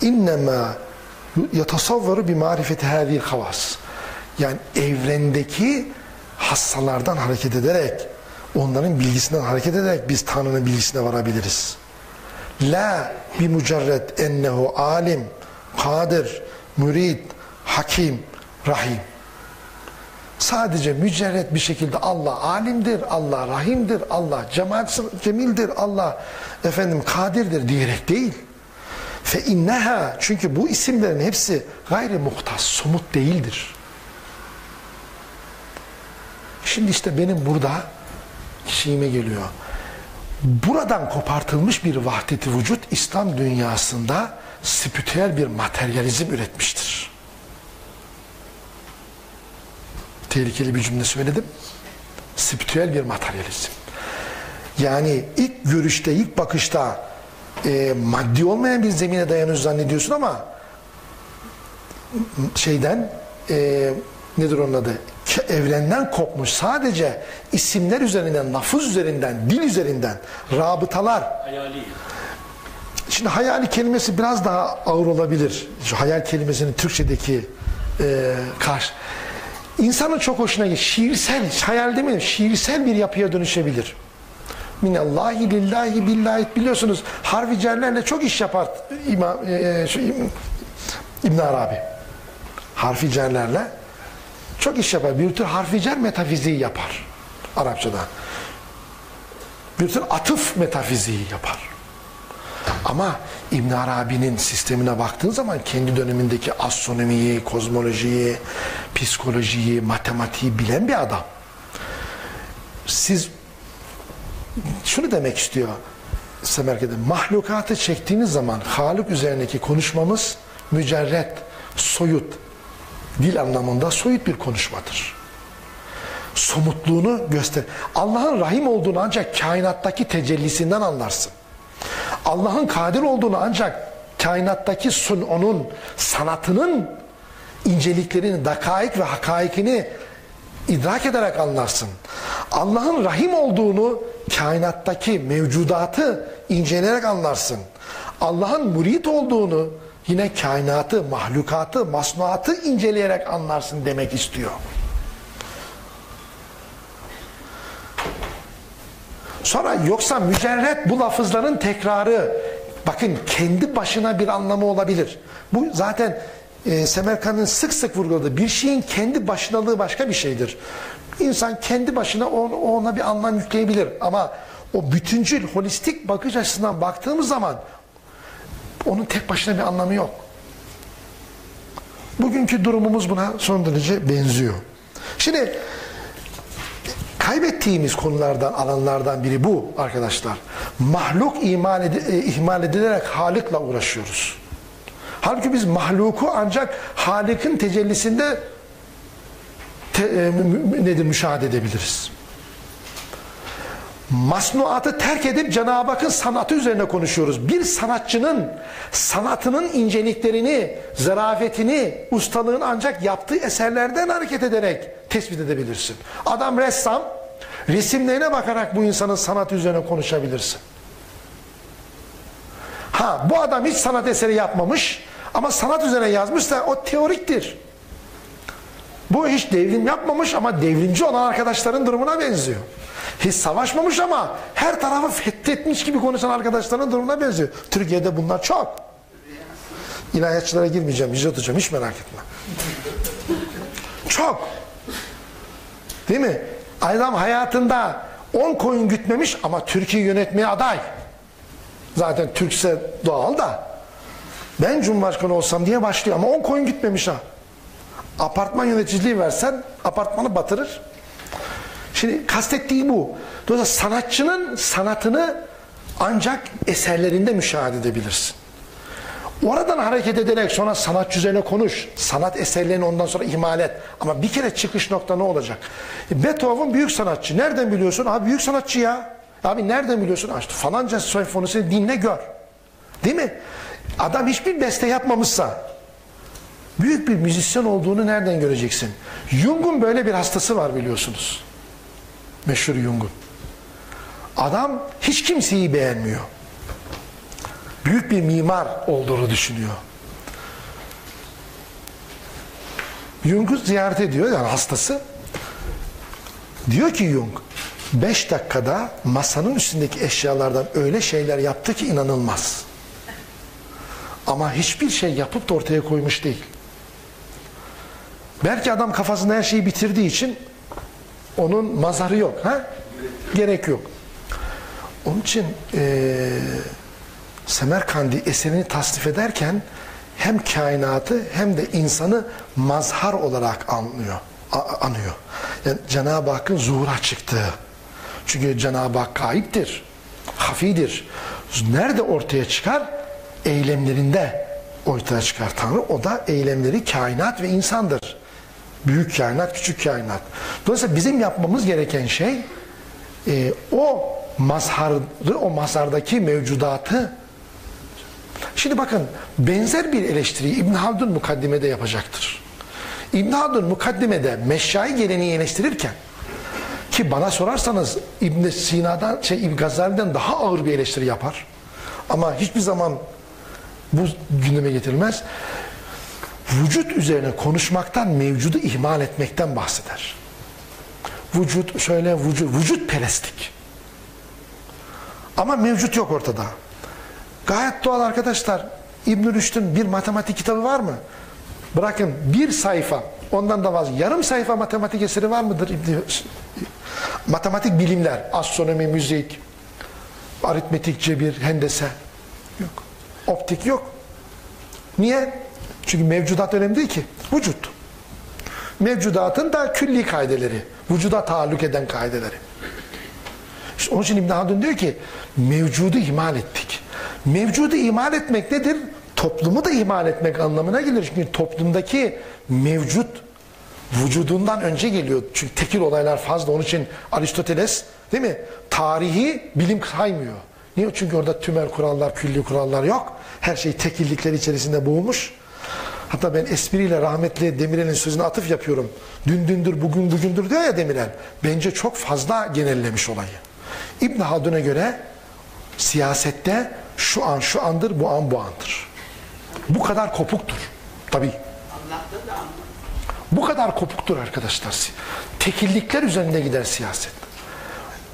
innema yatasavvaru bi marifeti hadil havas. Yani evrendeki hassalardan hareket ederek onların bilgisinden hareket ederek biz Tanrı'nın bilgisine varabiliriz. La bi mucerred ennehu alim, kadir, mürid, hakim, rahim. sadece mücerret bir şekilde Allah alimdir, Allah rahimdir, Allah cemildir, Allah efendim kadirdir diyerek değil. Fe inneha çünkü bu isimlerin hepsi gayri muhtas, somut değildir. Şimdi işte benim burada şeyime geliyor. Buradan kopartılmış bir vahdeti vücut İslam dünyasında spiritüel bir materyalizm üretmiştir. Tehlikeli bir cümle söyledim. Spiritüel bir materyalizm. Yani ilk görüşte, ilk bakışta e, maddi olmayan bir zemine dayanıyor zannediyorsun ama şeyden e, nedir onun adı? Evrenden kopmuş sadece isimler üzerinden, lafız üzerinden, dil üzerinden rabıtalar. Hayali. Şimdi hayali kelimesi biraz daha ağır olabilir. Şu hayal kelimesinin Türkçedeki e, karşı. İnsanın çok hoşuna gidiyor. Şiirsel, hayal demeyelim, şiirsel bir yapıya dönüşebilir. Minallahi lillahi billahi biliyorsunuz harfi cerlerle çok iş yapar İmam, e, şu, İbn Arabi. Harfi cerlerle çok iş yapar. Bir tür harfi cer metafiziği yapar Arapçada. Bir tür atıf metafiziği yapar. Ama İbn Arabi'nin sistemine baktığın zaman kendi dönemindeki astronomiyi, kozmolojiyi, psikolojiyi, matematiği bilen bir adam. Siz şunu demek istiyor Semerke'de mahlukatı çektiğiniz zaman Halik üzerindeki konuşmamız mücerret, soyut, dil anlamında soyut bir konuşmadır. Somutluğunu göster. Allah'ın rahim olduğunu ancak kainattaki tecellisinden anlarsın. Allah'ın kadir olduğunu ancak kainattaki sun onun sanatının inceliklerini, dakaik ve hakaikini idrak ederek anlarsın. Allah'ın rahim olduğunu kainattaki mevcudatı inceleyerek anlarsın. Allah'ın murit olduğunu yine kainatı, mahlukatı, masnuatı inceleyerek anlarsın demek istiyor. Sonra yoksa mücerret bu lafızların tekrarı bakın kendi başına bir anlamı olabilir. Bu zaten e, Semerkant'ın sık sık vurguladığı bir şeyin kendi başınalığı başka bir şeydir. İnsan kendi başına ona, ona bir anlam yükleyebilir ama o bütüncül, holistik bakış açısından baktığımız zaman onun tek başına bir anlamı yok. Bugünkü durumumuz buna son derece benziyor. Şimdi kaybettiğimiz konulardan, alanlardan biri bu arkadaşlar. Mahluk imal ed e, ihmal edilerek Halık'la uğraşıyoruz. Halbuki biz mahluku ancak Halık'ın tecellisinde te, e, nedir müşahede edebiliriz. Masnuatı terk edip Cenab-ı Hakk'ın sanatı üzerine konuşuyoruz. Bir sanatçının sanatının inceliklerini, zarafetini, ustalığını ancak yaptığı eserlerden hareket ederek tespit edebilirsin. Adam ressam, resimlerine bakarak bu insanın sanatı üzerine konuşabilirsin. Ha bu adam hiç sanat eseri yapmamış ama sanat üzerine yazmışsa o teoriktir. Bu hiç devrim yapmamış ama devrimci olan arkadaşların durumuna benziyor. Hiç savaşmamış ama her tarafı fethetmiş gibi konuşan arkadaşların durumuna benziyor. Türkiye'de bunlar çok. İlahiyatçılara girmeyeceğim, İcret Hocam hiç merak etme. Çok. Değil mi? Adam hayatında 10 koyun gütmemiş ama Türkiye yönetmeye aday. Zaten Türkse doğal da. Ben Cumhurbaşkanı olsam diye başlıyor ama 10 koyun gütmemiş ha. Apartman yöneticiliği versen apartmanı batırır. Şimdi kastettiği bu. Dolayısıyla sanatçının sanatını ancak eserlerinde müşahede edebilirsin. Oradan hareket ederek sonra sanatçı üzerine konuş. Sanat eserlerini ondan sonra ihmal et. Ama bir kere çıkış nokta ne olacak? Beethoven büyük sanatçı. Nereden biliyorsun? Abi büyük sanatçı ya. Abi nereden biliyorsun? İşte falanca senfonisini dinle gör. Değil mi? Adam hiçbir beste yapmamışsa büyük bir müzisyen olduğunu nereden göreceksin? Jung'un böyle bir hastası var biliyorsunuz. Meşhur Jung'un. Adam hiç kimseyi beğenmiyor. Büyük bir mimar olduğunu düşünüyor. Jung'u ziyaret ediyor yani hastası. Diyor ki Jung, beş dakikada masanın üstündeki eşyalardan öyle şeyler yaptı ki inanılmaz. Ama hiçbir şey yapıp da ortaya koymuş değil. Belki adam kafasında her şeyi bitirdiği için onun mazharı yok. Ha? Gerek yok. Onun için eee Semerkandi eserini tasnif ederken hem kainatı hem de insanı mazhar olarak anlıyor, anıyor. Yani Cenab-ı Hakk'ın zuhura çıktığı. Çünkü Cenab-ı Hak gayiptir, hafidir. Nerede ortaya çıkar? Eylemlerinde ortaya çıkar Tanrı. O da eylemleri kainat ve insandır. Büyük kainat, küçük kainat. Dolayısıyla bizim yapmamız gereken şey e, o mazharı, o mazhardaki mevcudatı Şimdi bakın benzer bir eleştiriyi İbn Haldun mukaddimede yapacaktır. İbn Haldun mukaddimede meşşai geleneği eleştirirken ki bana sorarsanız İbn Sina'dan şey İbn Gazali'den daha ağır bir eleştiri yapar. Ama hiçbir zaman bu gündeme getirilmez. Vücut üzerine konuşmaktan mevcudu ihmal etmekten bahseder. Vücut şöyle vücut, vücut perestlik. Ama mevcut yok ortada. Gayet doğal arkadaşlar. İbn Rüşd'ün bir matematik kitabı var mı? Bırakın bir sayfa, ondan da vaz. Yarım sayfa matematik eseri var mıdır? İbn matematik bilimler, astronomi, müzik, aritmetik, cebir, hendese. Yok. Optik yok. Niye? Çünkü mevcudat önemli değil ki. Vücut. Mevcudatın da külli kaideleri. Vücuda taalluk eden kaideleri. İşte onun için İbn Haldun diyor ki mevcudu ihmal ettik. Mevcudu ihmal etmek nedir? Toplumu da ihmal etmek anlamına gelir. Çünkü toplumdaki mevcut vücudundan önce geliyor. Çünkü tekil olaylar fazla. Onun için Aristoteles değil mi? Tarihi bilim saymıyor. Niye? Çünkü orada tümel kurallar, külli kurallar yok. Her şey tekillikler içerisinde boğulmuş. Hatta ben espriyle rahmetli Demirel'in sözüne atıf yapıyorum. Dün dündür, bugün bugündür diyor ya Demirel. Bence çok fazla genellemiş olayı. İbn Haldun'a göre siyasette şu an şu andır, bu an bu andır. Bu kadar kopuktur. Tabii. Bu kadar kopuktur arkadaşlar. Tekillikler üzerinde gider siyaset.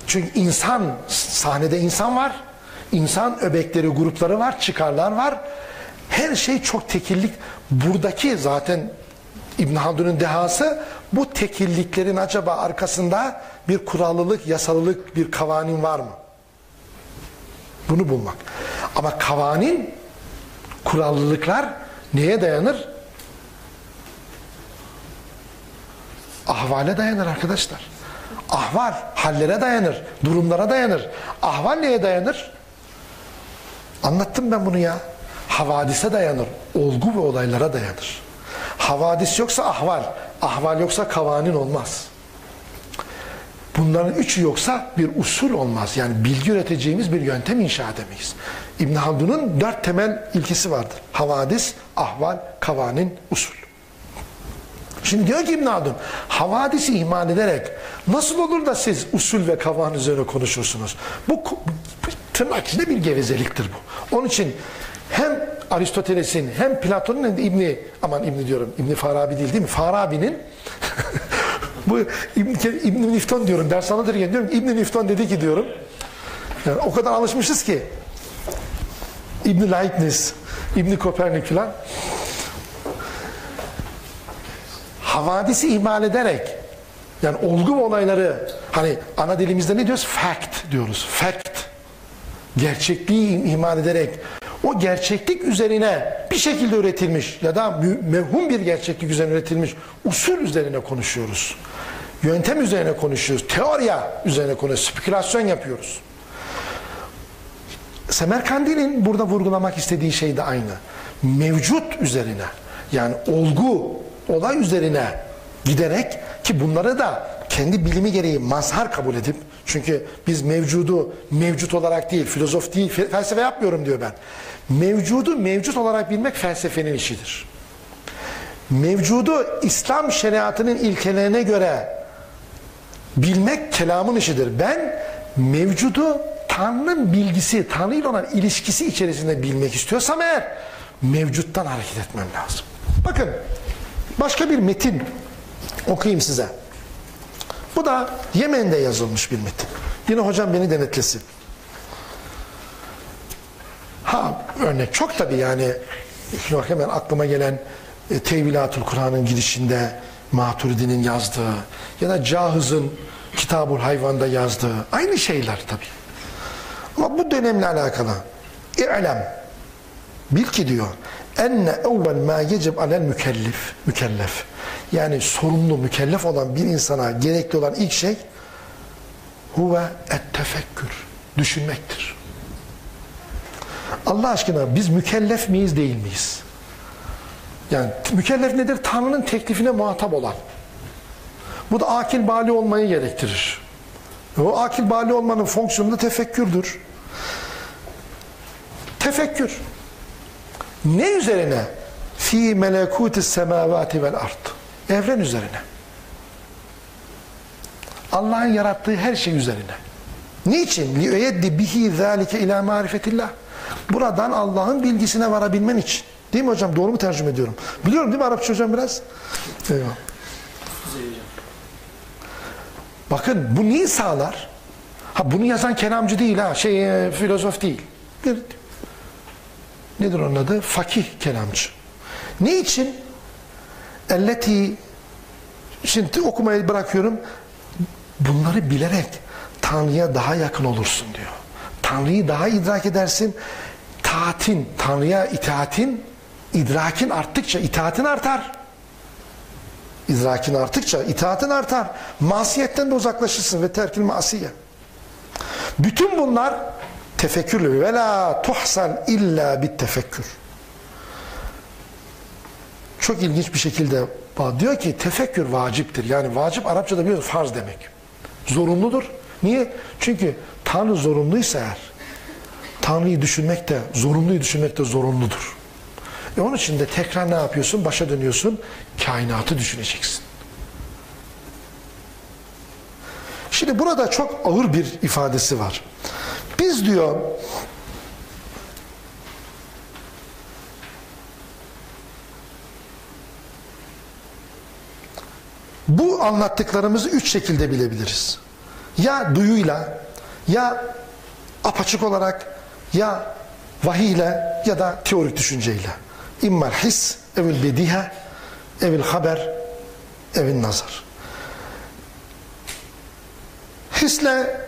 Çünkü insan, sahnede insan var. İnsan öbekleri, grupları var, çıkarlar var. Her şey çok tekillik. Buradaki zaten İbn Haldun'un dehası bu tekilliklerin acaba arkasında bir kurallılık, yasalılık, bir kavanin var mı? Bunu bulmak. Ama kavanin, kurallılıklar neye dayanır? Ahvale dayanır arkadaşlar. Ahval, hallere dayanır, durumlara dayanır. Ahval neye dayanır? Anlattım ben bunu ya. Havadise dayanır, olgu ve olaylara dayanır. Havadis yoksa ahval, ahval yoksa kavanin olmaz. Bunların üçü yoksa bir usul olmaz. Yani bilgi üreteceğimiz bir yöntem inşa edemeyiz. İbn Haldun'un dört temel ilkesi vardır. Havadis, ahval, kavanin, usul. Şimdi diyor ki İbn Haldun, havadisi ihmal ederek nasıl olur da siz usul ve kavan üzerine konuşursunuz? Bu tırnak içinde bir gevezeliktir bu. Onun için hem Aristoteles'in hem Platon'un hem de İbni aman İbni diyorum İbni Farabi değil değil mi? Farabi'nin bu İbni, İbni Nifton diyorum ders anlatırken diyorum İbni Nifton dedi ki diyorum yani o kadar alışmışız ki İbni Leibniz İbni Kopernik filan havadisi ihmal ederek yani olgu ve olayları hani ana dilimizde ne diyoruz? Fact diyoruz. Fact. Gerçekliği ihmal ederek o gerçeklik üzerine bir şekilde üretilmiş ya da mevhum bir gerçeklik üzerine üretilmiş usul üzerine konuşuyoruz. Yöntem üzerine konuşuyoruz. Teoriya üzerine konuşuyoruz. Spekülasyon yapıyoruz. Semerkandil'in burada vurgulamak istediği şey de aynı. Mevcut üzerine yani olgu, olay üzerine giderek ki bunları da kendi bilimi gereği mazhar kabul edip çünkü biz mevcudu mevcut olarak değil, filozof değil, felsefe yapmıyorum diyor ben. Mevcudu mevcut olarak bilmek felsefenin işidir. Mevcudu İslam şeriatının ilkelerine göre bilmek kelamın işidir. Ben mevcudu Tanrı'nın bilgisi, Tanrı ile olan ilişkisi içerisinde bilmek istiyorsam eğer mevcuttan hareket etmem lazım. Bakın başka bir metin okuyayım size. Bu da Yemen'de yazılmış bir metin. Yine hocam beni denetlesin. Ha örnek çok tabi yani hemen aklıma gelen e, Tevhilatül Kur'an'ın girişinde Maturidi'nin yazdığı ya da Cahız'ın Kitabul Hayvan'da yazdığı aynı şeyler tabi. Ama bu dönemle alakalı İ'lem bil ki diyor enne evvel ma yecib alel mükellef mükellef yani sorumlu mükellef olan bir insana gerekli olan ilk şey huve et tefekkür düşünmektir. Allah aşkına biz mükellef miyiz değil miyiz? Yani mükellef nedir? Tanrı'nın teklifine muhatap olan. Bu da akil bali olmayı gerektirir. O akil bali olmanın fonksiyonu da tefekkürdür. Tefekkür. Ne üzerine? Fi melekutis semavati vel ard. Evren üzerine. Allah'ın yarattığı her şey üzerine. Niçin? Li bihi zalike ila marifetillah. Buradan Allah'ın bilgisine varabilmen için. Değil mi hocam? Doğru mu tercüme ediyorum? Biliyorum değil mi Arapça hocam biraz? Eyvallah. Bakın bu neyi sağlar? Ha bunu yazan kelamcı değil ha, şey e, filozof değil. Bir, nedir onun adı? Fakih kelamcı. Ne için? Elleti şimdi okumayı bırakıyorum. Bunları bilerek Tanrı'ya daha yakın olursun diyor. Tanrı'yı daha idrak edersin. Taatin, Tanrı'ya itaatin, idrakin arttıkça itaatin artar. İdrakin arttıkça itaatin artar. Masiyetten de uzaklaşırsın ve terkil masiye. Bütün bunlar tefekkürlü ve la tuhsan illa bit tefekkür. Çok ilginç bir şekilde diyor ki tefekkür vaciptir. Yani vacip Arapçada biliyoruz farz demek. Zorunludur. Niye? Çünkü Tanrı zorunluysa eğer Tanrı'yı düşünmek de, zorunluyu düşünmek de zorunludur. E onun için de tekrar ne yapıyorsun? Başa dönüyorsun. Kainatı düşüneceksin. Şimdi burada çok ağır bir ifadesi var. Biz diyor bu anlattıklarımızı üç şekilde bilebiliriz. Ya duyuyla, ya apaçık olarak, ya vahiyle ya da teorik düşünceyle. İmmel his, evil bediha, evil haber, evil nazar. Hisle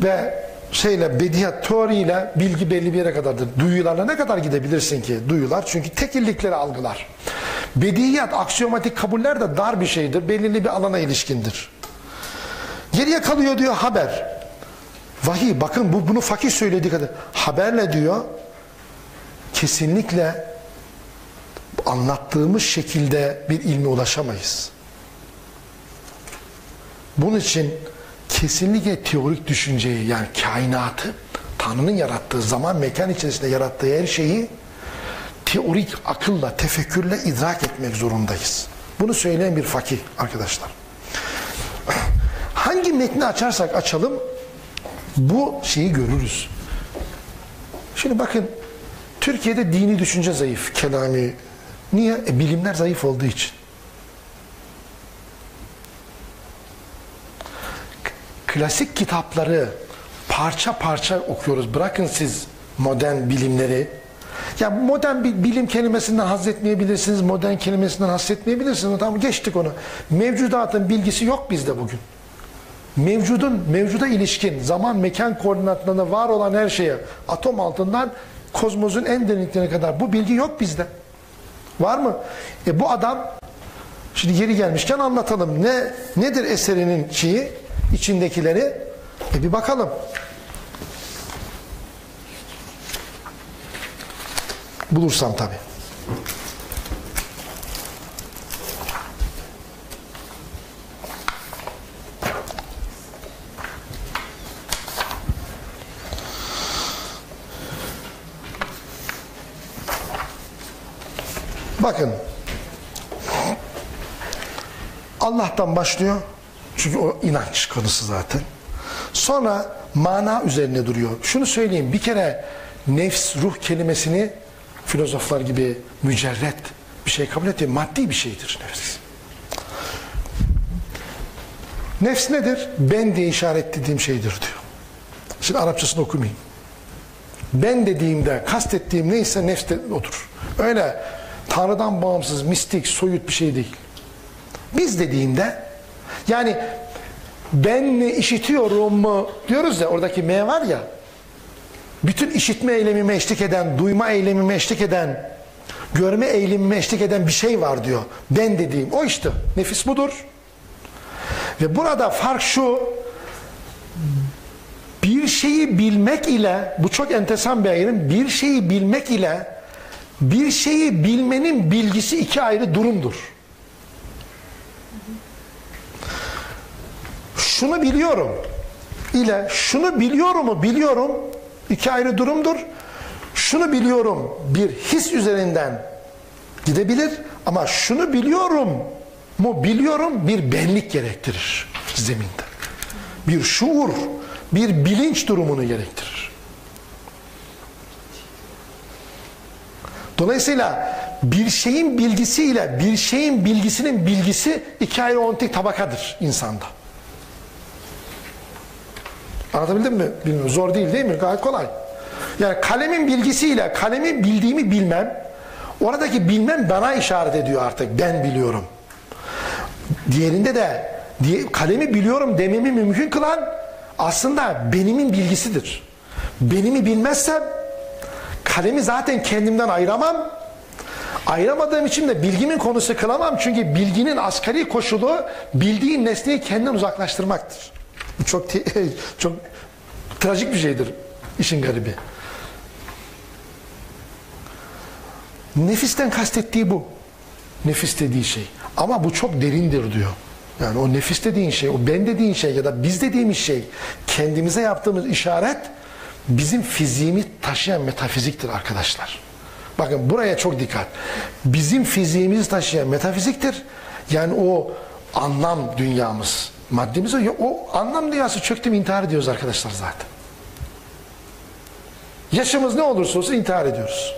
ve şeyle bediyat teoriyle bilgi belli bir yere kadardır. Duyularla ne kadar gidebilirsin ki? Duyular çünkü tekillikleri algılar. Bediyat, aksiyomatik kabuller de dar bir şeydir. Belirli bir alana ilişkindir. Geriye kalıyor diyor haber. Vahiy bakın bu bunu fakir söylediği kadar. Haberle diyor kesinlikle anlattığımız şekilde bir ilme ulaşamayız. Bunun için kesinlikle teorik düşünceyi yani kainatı Tanrı'nın yarattığı zaman mekan içerisinde yarattığı her şeyi teorik akılla, tefekkürle idrak etmek zorundayız. Bunu söyleyen bir fakih arkadaşlar. Hangi metni açarsak açalım bu şeyi görürüz. Şimdi bakın Türkiye'de dini düşünce zayıf, kelami. Niye? E, bilimler zayıf olduğu için. Klasik kitapları parça parça okuyoruz. Bırakın siz modern bilimleri. Ya modern bir bilim kelimesinden haz etmeyebilirsiniz, modern kelimesinden haz etmeyebilirsiniz. Tamam geçtik onu. Mevcudatın bilgisi yok bizde bugün mevcudun, mevcuda ilişkin zaman mekan koordinatlarında var olan her şeye atom altından kozmosun en derinliklerine kadar bu bilgi yok bizde. Var mı? E bu adam şimdi geri gelmişken anlatalım. Ne nedir eserinin şeyi, içindekileri? E bir bakalım. Bulursam tabii. Bakın. Allah'tan başlıyor. Çünkü o inanç konusu zaten. Sonra mana üzerine duruyor. Şunu söyleyeyim. Bir kere nefs, ruh kelimesini filozoflar gibi mücerret bir şey kabul ettiği maddi bir şeydir nefs. Nefs nedir? Ben diye işaretlediğim şeydir diyor. Şimdi Arapçasını okumayayım. Ben dediğimde kastettiğim neyse nefste otur. Öyle Tanrı'dan bağımsız, mistik, soyut bir şey değil. Biz dediğimde yani ben işitiyorum mu diyoruz ya oradaki M var ya bütün işitme eylemime eşlik eden, duyma eylemime eşlik eden, görme eylemime eşlik eden bir şey var diyor. Ben dediğim o işte. Nefis budur. Ve burada fark şu bir şeyi bilmek ile bu çok enteresan bir ayrım bir şeyi bilmek ile bir şeyi bilmenin bilgisi iki ayrı durumdur. Şunu biliyorum ile şunu biliyorumu biliyorum iki ayrı durumdur. Şunu biliyorum bir his üzerinden gidebilir ama şunu biliyorum mu biliyorum bir benlik gerektirir zeminde. Bir şuur, bir bilinç durumunu gerektirir. Dolayısıyla bir şeyin bilgisiyle bir şeyin bilgisinin bilgisi iki ayrı ontik tabakadır insanda. Anlatabildim mi? Bilmiyorum. Zor değil değil mi? Gayet kolay. Yani kalemin bilgisiyle kalemi bildiğimi bilmem oradaki bilmem bana işaret ediyor artık. Ben biliyorum. Diğerinde de kalemi biliyorum dememi mümkün kılan aslında benimin bilgisidir. Benimi bilmezsem kalemi zaten kendimden ayıramam. Ayıramadığım için de bilgimin konusu kılamam. Çünkü bilginin asgari koşulu bildiğin nesneyi kendinden uzaklaştırmaktır. Bu çok çok trajik bir şeydir işin garibi. Nefisten kastettiği bu. Nefis dediği şey. Ama bu çok derindir diyor. Yani o nefis dediğin şey, o ben dediğin şey ya da biz dediğimiz şey kendimize yaptığımız işaret bizim fiziğimi taşıyan metafiziktir arkadaşlar. Bakın buraya çok dikkat. Bizim fiziğimizi taşıyan metafiziktir. Yani o anlam dünyamız, maddemiz o, o anlam dünyası çöktü mü intihar ediyoruz arkadaşlar zaten. Yaşımız ne olursa olsun intihar ediyoruz.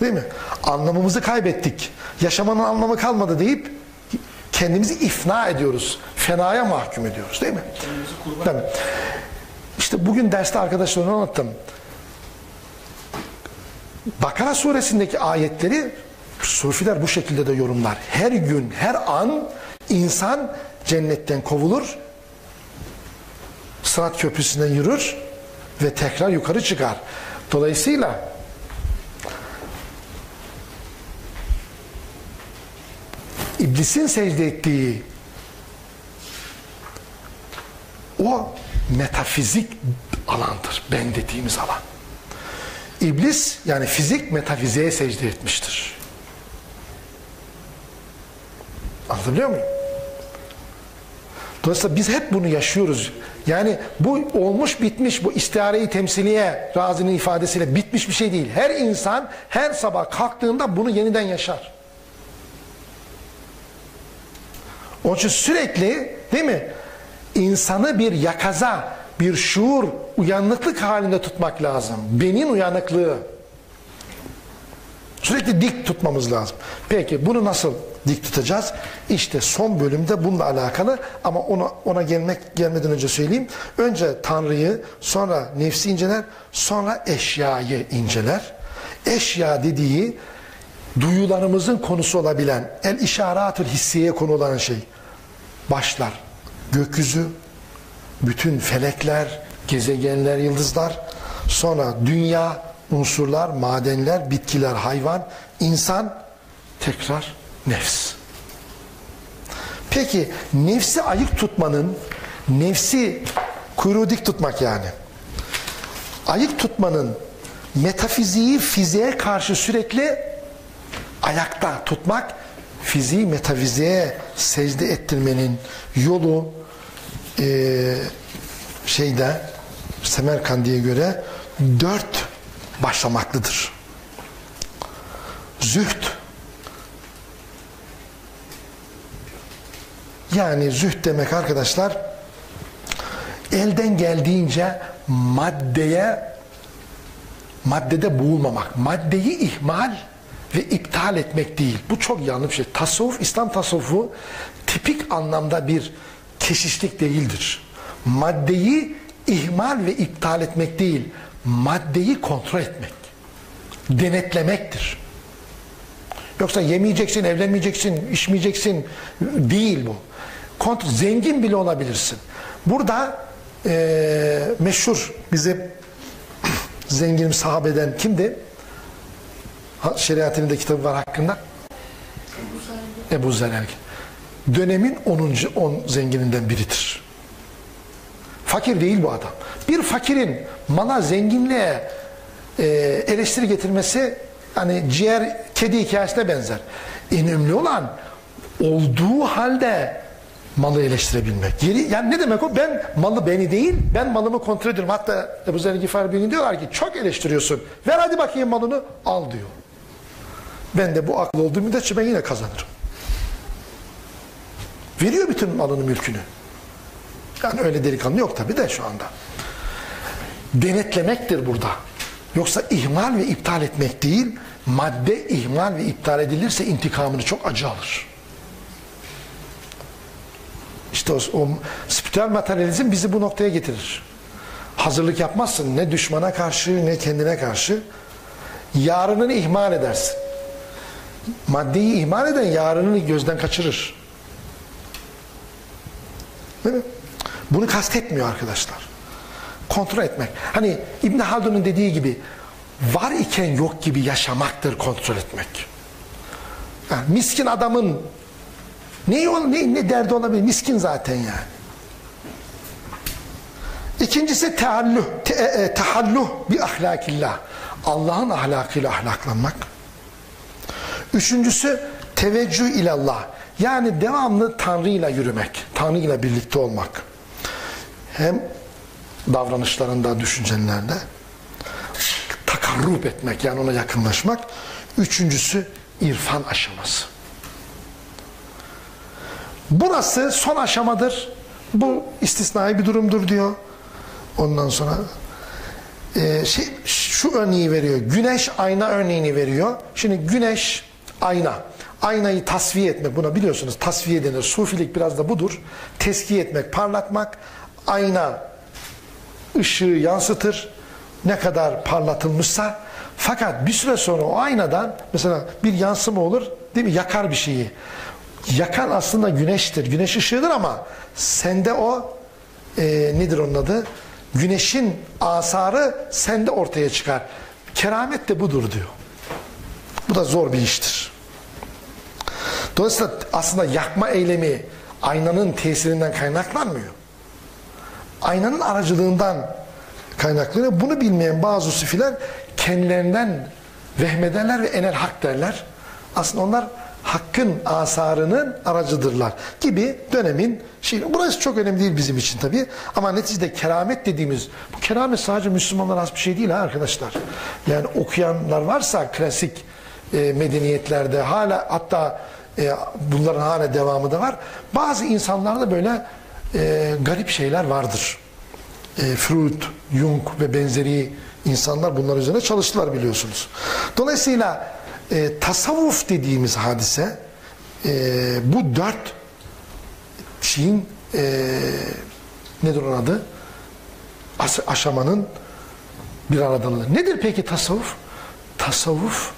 Değil mi? Anlamımızı kaybettik. Yaşamanın anlamı kalmadı deyip kendimizi ifna ediyoruz. Fenaya mahkum ediyoruz değil mi? Değil mi? İşte bugün derste arkadaşlarına anlattım. Bakara suresindeki ayetleri Sufiler bu şekilde de yorumlar. Her gün, her an insan cennetten kovulur, Sırat köprüsünden yürür ve tekrar yukarı çıkar. Dolayısıyla iblisin secde ettiği o metafizik alandır. Ben dediğimiz alan. İblis yani fizik metafiziğe secde etmiştir. Anlatabiliyor muyum? Dolayısıyla biz hep bunu yaşıyoruz. Yani bu olmuş bitmiş bu istihareyi temsiliye razinin ifadesiyle bitmiş bir şey değil. Her insan her sabah kalktığında bunu yeniden yaşar. Onun için sürekli değil mi? İnsanı bir yakaza, bir şuur, uyanıklık halinde tutmak lazım. Benin uyanıklığı. Sürekli dik tutmamız lazım. Peki bunu nasıl dik tutacağız? İşte son bölümde bununla alakalı ama ona, ona gelmek gelmeden önce söyleyeyim. Önce Tanrı'yı, sonra nefsi inceler, sonra eşyayı inceler. Eşya dediği duyularımızın konusu olabilen el işaratül hissiyeye konu olan şey başlar. Gökyüzü, bütün felekler, gezegenler, yıldızlar, sonra dünya, unsurlar, madenler, bitkiler, hayvan, insan, tekrar nefs. Peki nefsi ayık tutmanın, nefsi kuyruğu dik tutmak yani. Ayık tutmanın metafiziği fiziğe karşı sürekli ayakta tutmak, fiziği metafiziğe secde ettirmenin yolu e, şeyde Semerkandi'ye göre dört başlamaklıdır. Zühd yani zühd demek arkadaşlar elden geldiğince maddeye maddede boğulmamak, maddeyi ihmal ve iptal etmek değil. Bu çok yanlış bir şey. Tasavvuf, İslam tasavvufu tipik anlamda bir keşişlik değildir. Maddeyi ihmal ve iptal etmek değil, maddeyi kontrol etmek, denetlemektir. Yoksa yemeyeceksin, evlenmeyeceksin, içmeyeceksin değil bu. Kontrol, zengin bile olabilirsin. Burada e, meşhur bize zenginim sahabeden kimdi? Şeriatının da kitabı var hakkında. Ebu Zer Dönemin 10. 10 zengininden biridir. Fakir değil bu adam. Bir fakirin mala zenginliğe e, eleştiri getirmesi hani ciğer kedi hikayesine benzer. Önemli olan olduğu halde malı eleştirebilmek. Yeri, yani ne demek o? Ben malı beni değil, ben malımı kontrol ediyorum. Hatta Ebu Zer Gifar gün diyorlar ki çok eleştiriyorsun. Ver hadi bakayım malını al diyor. Ben de bu akıl olduğu müddetçe ben yine kazanırım. Veriyor bütün malını mülkünü. Yani öyle delikanlı yok tabi de şu anda. Denetlemektir burada. Yoksa ihmal ve iptal etmek değil, madde ihmal ve iptal edilirse intikamını çok acı alır. İşte o, o spiritüel materyalizm bizi bu noktaya getirir. Hazırlık yapmazsın ne düşmana karşı ne kendine karşı. Yarınını ihmal edersin. Maddeyi ihmal eden yarınını gözden kaçırır. Değil mi? Bunu kastetmiyor arkadaşlar. Kontrol etmek. Hani İbn Haldun'un dediği gibi var iken yok gibi yaşamaktır kontrol etmek. Yani miskin adamın ne, ne, ne derdi olabilir? Miskin zaten yani. İkincisi tealluh, te, e, e, tehalluh bi ahlakillah. Allah'ın ahlakıyla ahlaklanmak. Üçüncüsü teveccüh ilallah. Yani devamlı Tanrı ile yürümek. Tanrı ile birlikte olmak. Hem davranışlarında, düşüncelerde takarrub etmek yani ona yakınlaşmak. Üçüncüsü irfan aşaması. Burası son aşamadır. Bu istisnai bir durumdur diyor. Ondan sonra e, şey, şu örneği veriyor. Güneş ayna örneğini veriyor. Şimdi güneş ayna. Aynayı tasfiye etmek buna biliyorsunuz tasfiye denir. Sufilik biraz da budur. Teskiye etmek, parlatmak. Ayna ışığı yansıtır. Ne kadar parlatılmışsa fakat bir süre sonra o aynadan mesela bir yansıma olur değil mi? Yakar bir şeyi. Yakan aslında güneştir. Güneş ışığıdır ama sende o e, nedir onun adı? Güneşin asarı sende ortaya çıkar. Keramet de budur diyor. Bu da zor bir iştir. Dolayısıyla aslında yakma eylemi aynanın tesirinden kaynaklanmıyor. Aynanın aracılığından kaynaklanıyor. Bunu bilmeyen bazı sufiler kendilerinden vehmederler ve enel hak derler. Aslında onlar hakkın asarının aracıdırlar gibi dönemin şey burası çok önemli değil bizim için tabi ama neticede keramet dediğimiz bu keramet sadece Müslümanlar az bir şey değil ha arkadaşlar. Yani okuyanlar varsa klasik e, medeniyetlerde hala hatta e, bunların hala devamı da var. Bazı insanlarda böyle e, garip şeyler vardır. E, Freud, Jung ve benzeri insanlar bunlar üzerine çalıştılar biliyorsunuz. Dolayısıyla e, tasavvuf dediğimiz hadise e, bu dört şeyin e, nedir onun adı? As aşamanın bir aradalığı. Nedir peki tasavvuf? Tasavvuf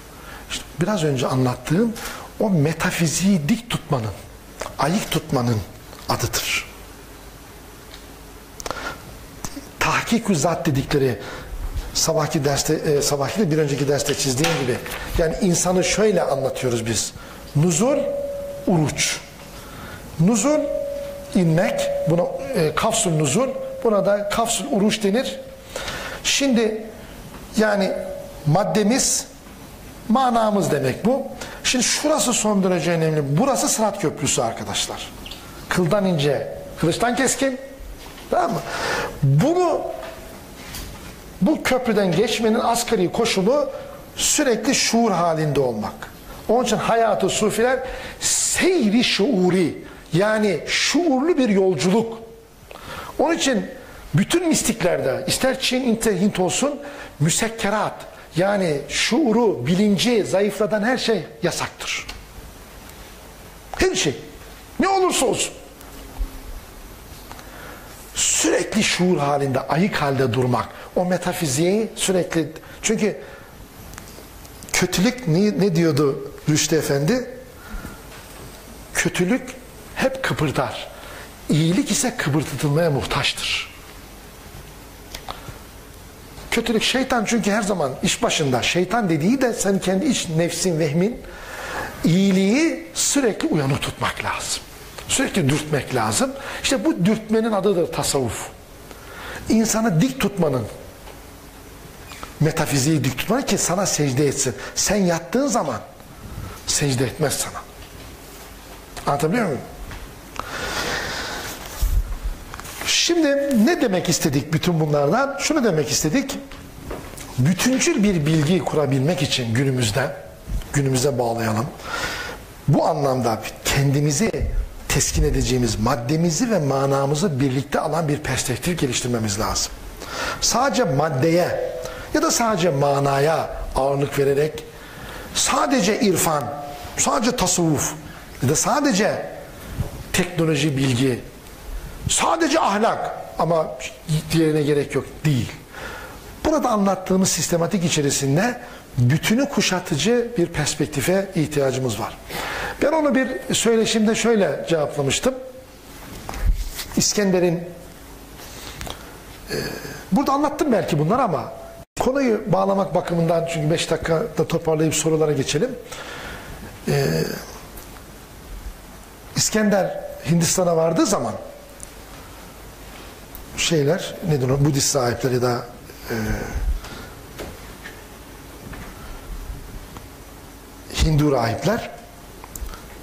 işte biraz önce anlattığım o metafiziği dik tutmanın, ayık tutmanın adıdır. Tahkik-ü zat dedikleri sabahki derste e, sabahki de bir önceki derste çizdiğim gibi yani insanı şöyle anlatıyoruz biz. Nuzul, uruç. Nuzul inmek, buna e, kafsul nuzul, buna da kafsul uruç denir. Şimdi yani maddemiz manamız demek bu. Şimdi şurası son derece önemli. Burası Sırat Köprüsü arkadaşlar. Kıldan ince, kılıçtan keskin. Tamam mı? Bunu bu köprüden geçmenin asgari koşulu sürekli şuur halinde olmak. Onun için hayatı sufiler seyri şuuri yani şuurlu bir yolculuk. Onun için bütün mistiklerde ister Çin Hint olsun müsekkerat yani şuuru, bilinci zayıflatan her şey yasaktır. Her şey. Ne olursa olsun. Sürekli şuur halinde, ayık halde durmak. O metafiziği sürekli çünkü kötülük ne, ne diyordu Rüştü Efendi? Kötülük hep kıpırdar. İyilik ise kıpırdatılmaya muhtaçtır. Kötülük şeytan çünkü her zaman iş başında. Şeytan dediği de sen kendi iç nefsin, vehmin iyiliği sürekli uyanık tutmak lazım. Sürekli dürtmek lazım. İşte bu dürtmenin adıdır tasavvuf. İnsanı dik tutmanın, metafiziği dik tutmanın ki sana secde etsin. Sen yattığın zaman secde etmez sana. Anlatabiliyor muyum? Şimdi ne demek istedik bütün bunlardan? Şunu demek istedik. Bütüncül bir bilgi kurabilmek için günümüzde, günümüze bağlayalım. Bu anlamda kendimizi teskin edeceğimiz maddemizi ve manamızı birlikte alan bir perspektif geliştirmemiz lazım. Sadece maddeye ya da sadece manaya ağırlık vererek sadece irfan, sadece tasavvuf ya da sadece teknoloji bilgi Sadece ahlak ama diğerine gerek yok değil. Burada anlattığımız sistematik içerisinde bütünü kuşatıcı bir perspektife ihtiyacımız var. Ben onu bir söyleşimde şöyle cevaplamıştım. İskender'in e, burada anlattım belki bunlar ama konuyu bağlamak bakımından çünkü 5 dakikada toparlayıp sorulara geçelim. E, İskender Hindistan'a vardığı zaman şeyler nedir o Budist sahipleri da e, Hindu rahipler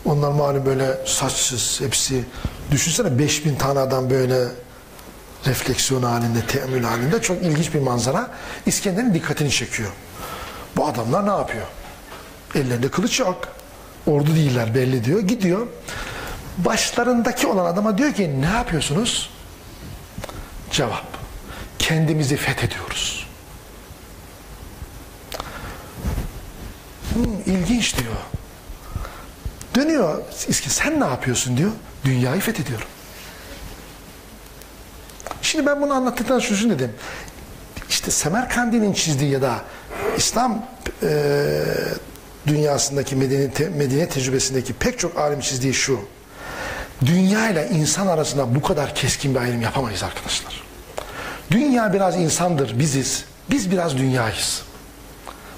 onlar malum böyle saçsız hepsi düşünsene 5000 tane adam böyle refleksiyon halinde, teemmül halinde çok ilginç bir manzara. İskender'in dikkatini çekiyor. Bu adamlar ne yapıyor? Ellerinde kılıç yok. Ordu değiller belli diyor. Gidiyor. Başlarındaki olan adama diyor ki ne yapıyorsunuz? Cevap. Kendimizi fethediyoruz. Hmm, ilginç diyor. Dönüyor. Sen ne yapıyorsun diyor. Dünyayı fethediyorum. Şimdi ben bunu anlattıktan sonra şunu dedim. İşte Semerkandi'nin çizdiği ya da İslam e, dünyasındaki medeni, medine tecrübesindeki pek çok alim çizdiği şu. Dünya ile insan arasında bu kadar keskin bir ayrım yapamayız arkadaşlar. Dünya biraz insandır, biziz. Biz biraz dünyayız.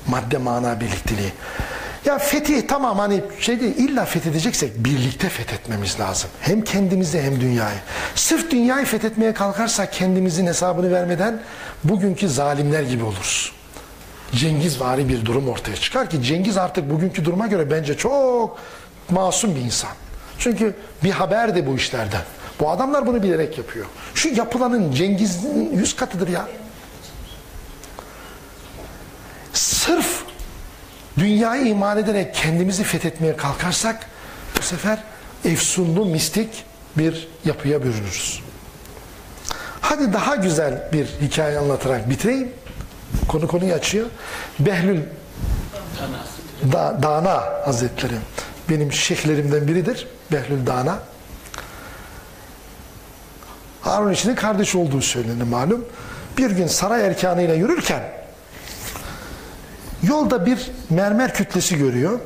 Madde mana birlikteliği. Ya fetih tamam hani şey değil, illa fethedeceksek birlikte fethetmemiz lazım. Hem kendimizi hem dünyayı. Sırf dünyayı fethetmeye kalkarsak kendimizin hesabını vermeden bugünkü zalimler gibi oluruz. Cengiz vari bir durum ortaya çıkar ki Cengiz artık bugünkü duruma göre bence çok masum bir insan. Çünkü bir haber de bu işlerden. Bu adamlar bunu bilerek yapıyor. Şu yapılanın Cengiz'in yüz katıdır ya. Sırf dünyayı iman ederek kendimizi fethetmeye kalkarsak bu sefer efsunlu mistik bir yapıya bürünürüz. Hadi daha güzel bir hikaye anlatarak bitireyim. Konu konuyu açıyor. Behlül da, Dana Hazretleri benim şeyhlerimden biridir. Behlül Dana. Harun için kardeş olduğu söylenir malum. Bir gün saray erkanıyla yürürken yolda bir mermer kütlesi görüyor.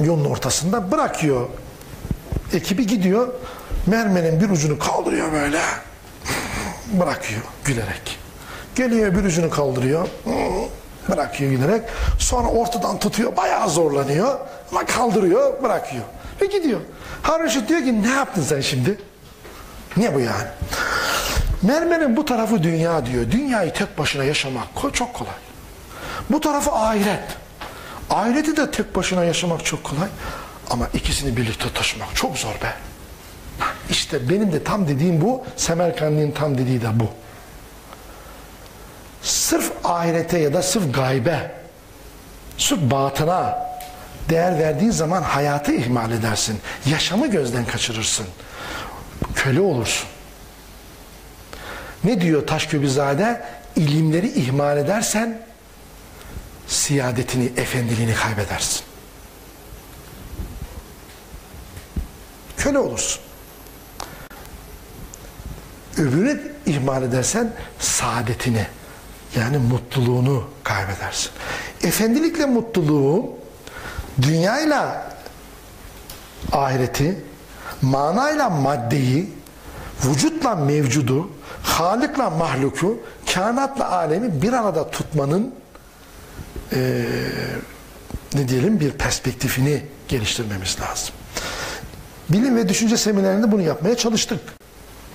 Yolun ortasında bırakıyor. Ekibi gidiyor. Mermerin bir ucunu kaldırıyor böyle. Bırakıyor gülerek. Geliyor bir ucunu kaldırıyor. Bırakıyor gülerek. Sonra ortadan tutuyor. Bayağı zorlanıyor. Ama kaldırıyor. Bırakıyor. Ve gidiyor. Harun diyor ki ne yaptın sen şimdi? Niye bu yani? Mermerin bu tarafı dünya diyor. Dünyayı tek başına yaşamak çok kolay. Bu tarafı ahiret. Ahireti de tek başına yaşamak çok kolay. Ama ikisini birlikte taşımak çok zor be. İşte benim de tam dediğim bu. Semerkand'ın tam dediği de bu. Sırf ahirete ya da sırf gaybe, sırf batına değer verdiğin zaman hayatı ihmal edersin. Yaşamı gözden kaçırırsın köle olursun. Ne diyor Taşköbizade? İlimleri ihmal edersen siyadetini, efendiliğini kaybedersin. Köle olursun. Öbürünü ihmal edersen saadetini, Yani mutluluğunu kaybedersin. Efendilikle mutluluğu dünyayla ahireti, manayla maddeyi, vücutla mevcudu, halıkla mahluku, kainatla alemi bir arada tutmanın eee, ne diyelim bir perspektifini geliştirmemiz lazım. Bilim ve düşünce seminerinde bunu yapmaya çalıştık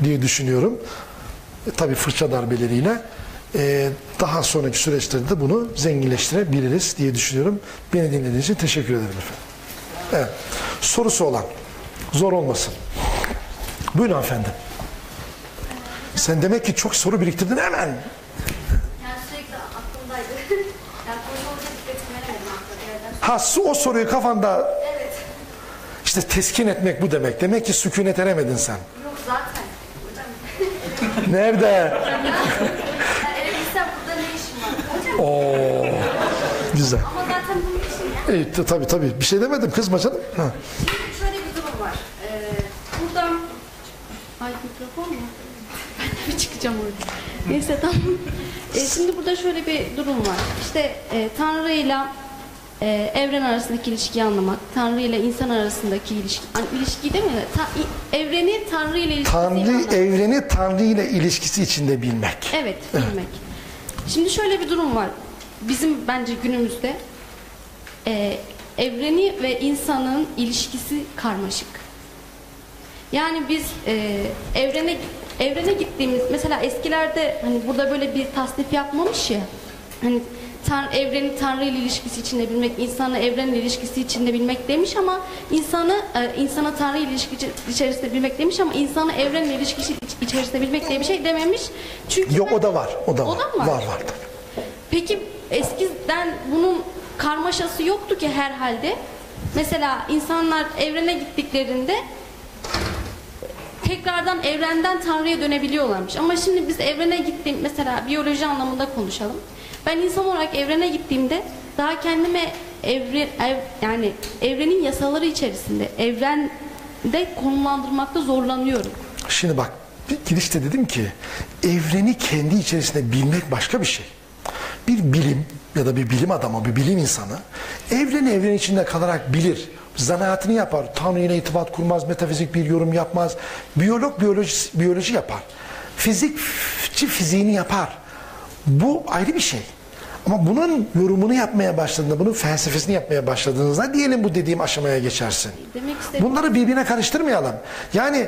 diye düşünüyorum. E, tabii fırça darbeleriyle e, daha sonraki süreçlerde de bunu zenginleştirebiliriz diye düşünüyorum. Beni dinlediğiniz için teşekkür ederim efendim. Evet. Sorusu olan. Zor olmasın. Buyurun hanımefendi. Sen demek ki çok soru biriktirdin hemen. Yani sürekli aklımdaydı. yani konuşmamıza dikkatimi veremedim aklımda yerden. Ha su- o soruyu kafanda Evet. işte teskin etmek bu demek. Demek ki sükunet eremedin sen. Yok zaten. Hocam. Nerede? Gitsem burada ne işim var? Oo, güzel. Ama zaten bunun için yani. T- tabii tabii. Bir şey demedim kızma canım. Ha. Şimdi şöyle bir durum var. Ee, buradan... Ay mikrofon mu? Ben çıkacağım orada. Neyse tamam. Ee, şimdi burada şöyle bir durum var. İşte e, Tanrı ile e, evren arasındaki ilişkiyi anlamak, Tanrı ile insan arasındaki ilişki, hani ilişki değil mi? Ta, evreni Tanrı ile ilişkisi Tanrı evreni Tanrı ile ilişkisi içinde bilmek. Evet, bilmek. Şimdi şöyle bir durum var. Bizim bence günümüzde e, evreni ve insanın ilişkisi karmaşık. Yani biz e, evrene evrene gittiğimiz mesela eskilerde hani burada böyle bir tasnif yapmamış ya. Hani tan evreni Tanrı ile ilişkisi içinde bilmek, insanı evrenle ilişkisi içinde bilmek demiş ama insanı e, insana Tanrı ile ilişkisi içerisinde bilmek demiş ama insanı evrenle ilişkisi iç- içerisinde bilmek diye bir şey dememiş. Çünkü Yok ben- o da var. O da O var. da var? Var var tabii. Peki eskiden bunun karmaşası yoktu ki herhalde. Mesela insanlar evrene gittiklerinde tekrardan evrenden Tanrı'ya dönebiliyorlarmış. Ama şimdi biz evrene gittiğim mesela biyoloji anlamında konuşalım. Ben insan olarak evrene gittiğimde daha kendime evre, ev, yani evrenin yasaları içerisinde evrende konumlandırmakta zorlanıyorum. Şimdi bak bir girişte dedim ki evreni kendi içerisinde bilmek başka bir şey. Bir bilim ya da bir bilim adamı, bir bilim insanı evreni evren içinde kalarak bilir. Zanaatını yapar. Tanrı ile itibat kurmaz, metafizik bir yorum yapmaz. Biyolog biyoloji, biyoloji yapar. Fizikçi fiziğini yapar. Bu ayrı bir şey. Ama bunun yorumunu yapmaya başladığında, bunun felsefesini yapmaya başladığınızda diyelim bu dediğim aşamaya geçersin. Bunları birbirine karıştırmayalım. Yani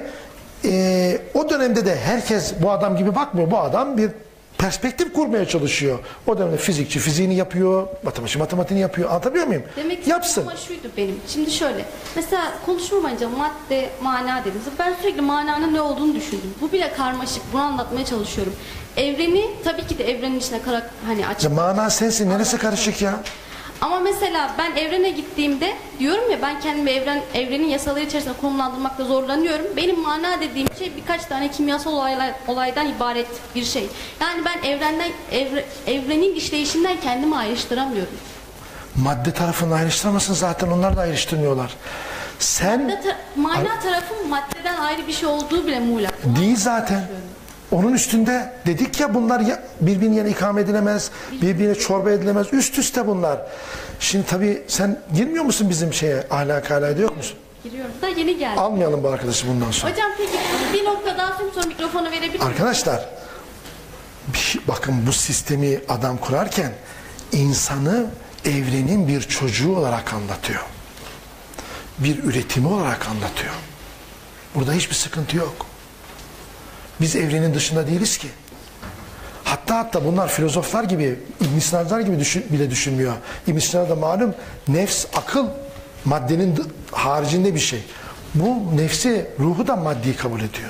e, o dönemde de herkes bu adam gibi bakmıyor. Bu adam bir perspektif kurmaya çalışıyor. O dönemde fizikçi fiziğini yapıyor, matematikçi matematiğini yapıyor. Anlatabiliyor muyum? Demek Yapsın. istediğim ama şuydu benim. Şimdi şöyle. Mesela konuşma boyunca madde, mana dediniz. Ben sürekli mananın ne olduğunu düşündüm. Bu bile karmaşık. Bunu anlatmaya çalışıyorum. Evreni tabii ki de evrenin içine karak hani Ya açık. mana sensin. Neresi karışık ya? Ama mesela ben evrene gittiğimde diyorum ya ben kendimi evren evrenin yasaları içerisinde konumlandırmakta zorlanıyorum. Benim mana dediğim şey birkaç tane kimyasal olaylar, olaydan ibaret bir şey. Yani ben evrenden evre- evrenin işleyişinden kendimi ayrıştıramıyorum. Madde tarafını ayrıştıramazsın zaten. Onlar da ayrıştırmıyorlar. Sen Madde ta- mana tarafın maddeden ayrı bir şey olduğu bile muğlak. Değil zaten. Onun üstünde dedik ya bunlar ya, birbirine yerine ikame edilemez, birbirine çorba edilemez. Üst üste bunlar. Şimdi tabii sen girmiyor musun bizim şeye ahlak alayda yok musun? Giriyorum da yeni geldi. Almayalım bu arkadaşı bundan sonra. Hocam peki bir nokta daha sonra sonra mikrofonu verebilir miyim? Arkadaşlar bir- bakın bu sistemi adam kurarken insanı evrenin bir çocuğu olarak anlatıyor. Bir üretimi olarak anlatıyor. Burada hiçbir sıkıntı yok. Biz evrenin dışında değiliz ki. Hatta hatta bunlar filozoflar gibi, İbn Sina'lar gibi düşün- bile düşünmüyor. İbn Sina da malum nefs, akıl maddenin haricinde bir şey. Bu nefsi, ruhu da maddi kabul ediyor.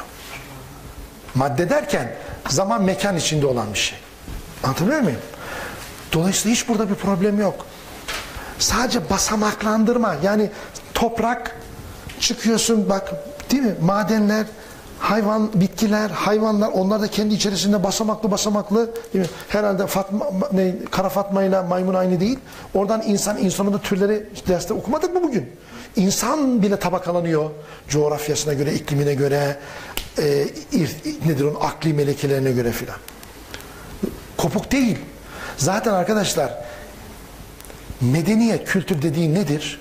Madde derken zaman mekan içinde olan bir şey. Anlatabiliyor muyum? Dolayısıyla hiç burada bir problem yok. Sadece basamaklandırma yani toprak çıkıyorsun bak değil mi? Madenler, hayvan, bitkiler, hayvanlar onlar da kendi içerisinde basamaklı basamaklı değil mi? Herhalde Fatma, ne, Kara Fatma ile maymun aynı değil. Oradan insan, insanın da türleri derste okumadık mı bugün? İnsan bile tabakalanıyor. Coğrafyasına göre, iklimine göre, e, ir- nedir onun akli melekelerine göre filan. Kopuk değil. Zaten arkadaşlar medeniyet, kültür dediğin nedir?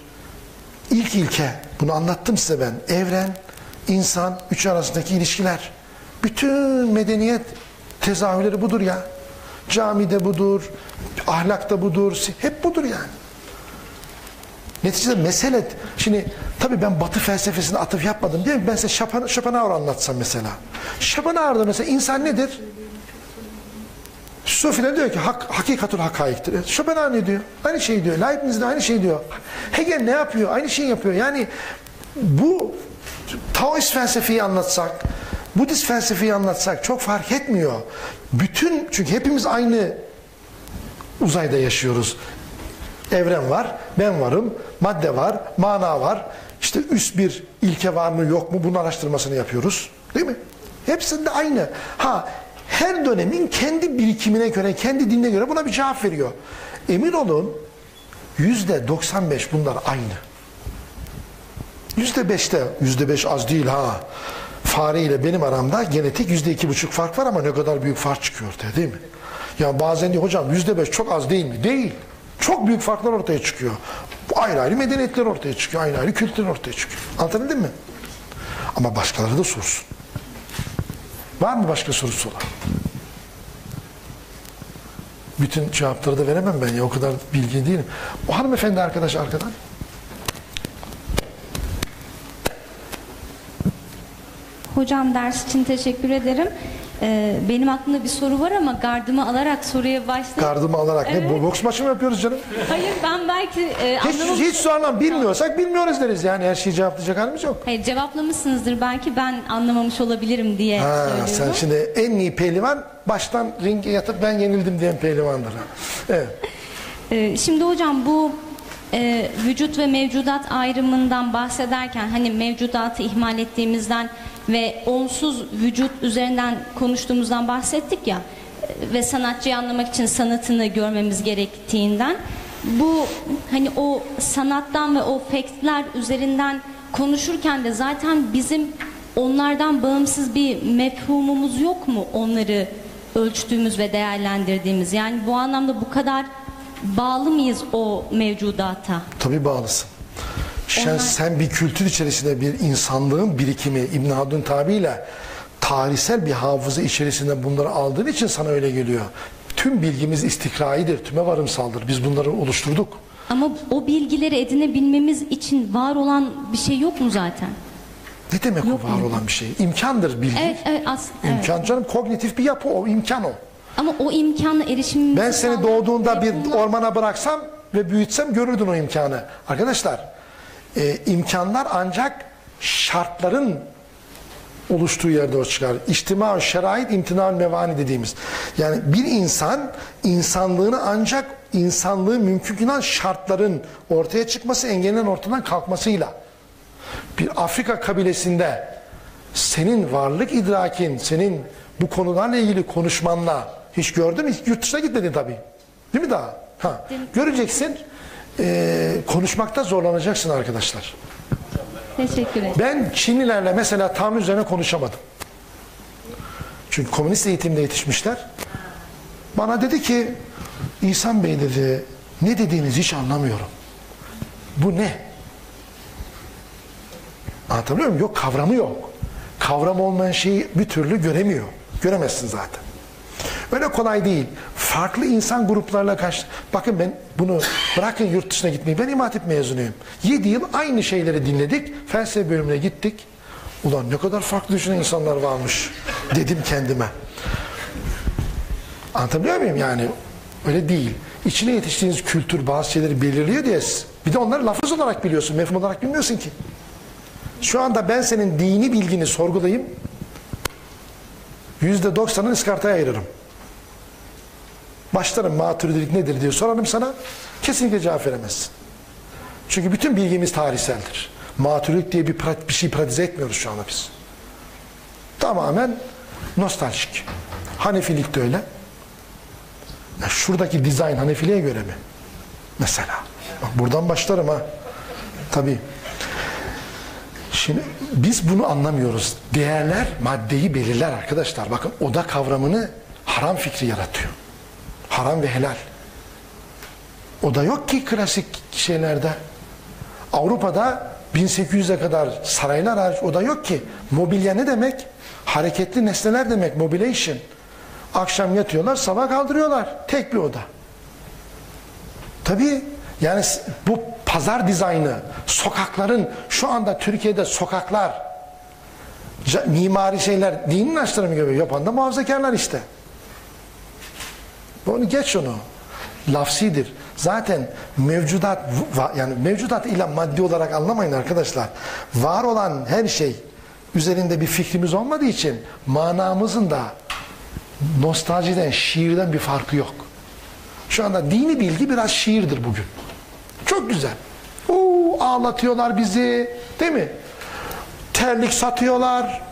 İlk ilke, bunu anlattım size ben. Evren, insan, üç arasındaki ilişkiler. Bütün medeniyet tezahürleri budur ya. Camide budur, ahlakta budur, hep budur yani. Neticede mesele, şimdi tabii ben batı felsefesine atıf yapmadım değil mi? Ben size Schopen, Schopenhauer anlatsam mesela. Schopenhauer'da mesela insan nedir? Sofiler diyor ki hak, hakikatul hakaiktir. E, Schopenhauer ne diyor? Aynı şeyi diyor. Leibniz de aynı şeyi diyor. Hegel ne yapıyor? Aynı şeyi yapıyor. Yani bu Taoist felsefeyi anlatsak, Budist felsefeyi anlatsak çok fark etmiyor. Bütün çünkü hepimiz aynı uzayda yaşıyoruz. Evren var, ben varım, madde var, mana var. İşte üst bir ilke var mı yok mu bunun araştırmasını yapıyoruz. Değil mi? Hepsinde aynı. Ha her dönemin kendi birikimine göre, kendi dinine göre buna bir cevap veriyor. Emin olun yüzde 95 bunlar aynı. Yüzde beşte, yüzde beş az değil ha. Fare ile benim aramda genetik yüzde iki buçuk fark var ama ne kadar büyük fark çıkıyor ortaya değil mi? Ya bazen diyor hocam yüzde beş çok az değil mi? Değil. Çok büyük farklar ortaya çıkıyor. Ayrı ayrı medeniyetler ortaya çıkıyor. Ayrı ayrı kültürler ortaya çıkıyor. Anlatabildim mi? Ama başkaları da sorsun. Var mı başka sorusu olan? Bütün cevapları da veremem ben ya o kadar bilgi değilim. O hanımefendi arkadaş arkadan. Hocam ders için teşekkür ederim. Ee, benim aklımda bir soru var ama gardımı alarak soruya başlayayım. Gardımı alarak ne Evet. bu boks maçı mı yapıyoruz canım? Hayır ben belki e, Hiç, anlamamış- hiç sormam bilmiyorsak bilmiyoruz deriz yani her şeyi cevaplayacak halimiz yok. Hayır cevaplamışsınızdır belki ben anlamamış olabilirim diye Ha, söylüyorum. sen şimdi en iyi pehlivan baştan ringe yatıp ben yenildim diyen pehlivandır. Evet. Ee, şimdi hocam bu e, vücut ve mevcudat ayrımından bahsederken hani mevcudatı ihmal ettiğimizden ve onsuz vücut üzerinden konuştuğumuzdan bahsettik ya ve sanatçıyı anlamak için sanatını görmemiz gerektiğinden bu hani o sanattan ve o faktler üzerinden konuşurken de zaten bizim onlardan bağımsız bir mefhumumuz yok mu onları ölçtüğümüz ve değerlendirdiğimiz yani bu anlamda bu kadar bağlı mıyız o mevcudata? Tabii bağlısın. Sen, Onlar- sen bir kültür içerisinde bir insanlığın birikimi İbn Haldun tabiyle tarihsel bir hafıza içerisinde bunları aldığın için sana öyle geliyor. Tüm bilgimiz istikraidir, tüme varımsaldır. Biz bunları oluşturduk. Ama o bilgileri edinebilmemiz için var olan bir şey yok mu zaten? Ne demek Yok o var mu? olan bir şey? İmkandır bilgi. Evet, evet aslında. evet. İmkan canım kognitif bir yapı o, imkan o. Ama o imkanla erişimimiz Ben seni doğduğunda bir ormana bıraksam ve büyütsem görürdün o imkanı. Arkadaşlar e, imkanlar ancak şartların oluştuğu yerde o çıkar. İçtima şerait, imtina mevani dediğimiz. Yani bir insan insanlığını ancak insanlığı mümkün kılan şartların ortaya çıkması, engellerin ortadan kalkmasıyla. Bir Afrika kabilesinde senin varlık idrakin, senin bu konularla ilgili konuşmanla hiç gördün mü? Hiç Yurt dışına gitmedin tabii. Değil mi daha? Ha. Göreceksin. Eee, konuşmakta zorlanacaksın arkadaşlar. Teşekkür ederim. Ben Çinlilerle mesela Tanrı üzerine konuşamadım. Çünkü komünist eğitimde yetişmişler. Bana dedi ki İhsan Bey dedi ne dediğinizi hiç anlamıyorum. Bu ne? Anlatabiliyor muyum? Yok kavramı yok. Kavram olmayan şeyi bir türlü göremiyor. Göremezsin zaten. Öyle kolay değil. Farklı insan gruplarla karşı... Bakın ben bunu bırakın yurt dışına gitmeyi. Ben İmam Hatip mezunuyum. 7 yıl aynı şeyleri dinledik. Felsefe bölümüne gittik. Ulan ne kadar farklı düşünen insanlar varmış dedim kendime. Anlatabiliyor muyum yani? Öyle değil. İçine yetiştiğiniz kültür bazı şeyleri belirliyor diye. Bir de onları lafız olarak biliyorsun. Mefhum olarak bilmiyorsun ki. Şu anda ben senin dini bilgini sorgulayayım. Yüzde doksanını iskartaya ayırırım. Başlarım maturidilik nedir diye sorarım sana. Kesinlikle cevap veremezsin. Çünkü bütün bilgimiz tarihseldir. Maturidilik diye bir, bir şey pratize etmiyoruz şu anda biz. Tamamen nostaljik. Hanefilik de öyle. Ya şuradaki dizayn Hanefiliğe göre mi? Mesela. Bak buradan başlarım ha. Tabii. Şimdi biz bunu anlamıyoruz. Değerler maddeyi belirler arkadaşlar. Bakın oda kavramını haram fikri yaratıyor. Haram ve helal. O da yok ki klasik şeylerde. Avrupa'da 1800'e kadar saraylar hariç o da yok ki. Mobilya ne demek? Hareketli nesneler demek. Mobilation. Akşam yatıyorlar, sabah kaldırıyorlar. Tek bir oda. Tabii yani bu pazar dizaynı, sokakların şu anda Türkiye'de sokaklar, mimari şeyler dinin açtırımı gibi yapan da muhafazakarlar işte. Onu geç onu. Lafsidir. Zaten mevcudat yani mevcudat ile maddi olarak anlamayın arkadaşlar. Var olan her şey üzerinde bir fikrimiz olmadığı için manamızın da nostaljiden, şiirden bir farkı yok. Şu anda dini bilgi biraz şiirdir bugün. Çok güzel. Oo, ağlatıyorlar bizi. Değil mi? Terlik satıyorlar.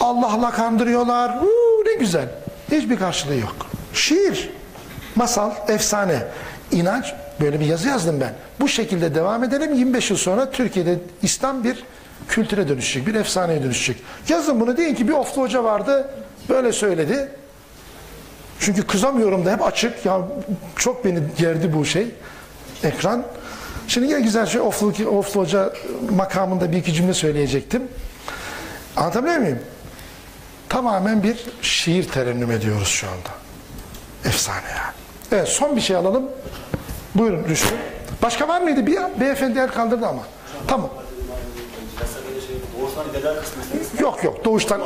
Allah'la kandırıyorlar. Oo, ne güzel. Hiçbir karşılığı yok. Şiir, masal, efsane, inanç böyle bir yazı yazdım ben. Bu şekilde devam edelim. 25 yıl sonra Türkiye'de İslam bir kültüre dönüşecek, bir efsaneye dönüşecek. Yazın bunu deyin ki bir oflu hoca vardı, böyle söyledi. Çünkü kızamıyorum da hep açık. Ya çok beni gerdi bu şey. Ekran. Şimdi gel güzel şey Oflu, Oflu Hoca makamında bir iki cümle söyleyecektim. Anlatabiliyor muyum? Tamamen bir şiir terennüm ediyoruz şu anda. Efsane yani. Evet son bir şey alalım. Buyurun Rüştü. Başka var mıydı? Bir beyefendi el kaldırdı ama. Tamam. Yok yok doğuştan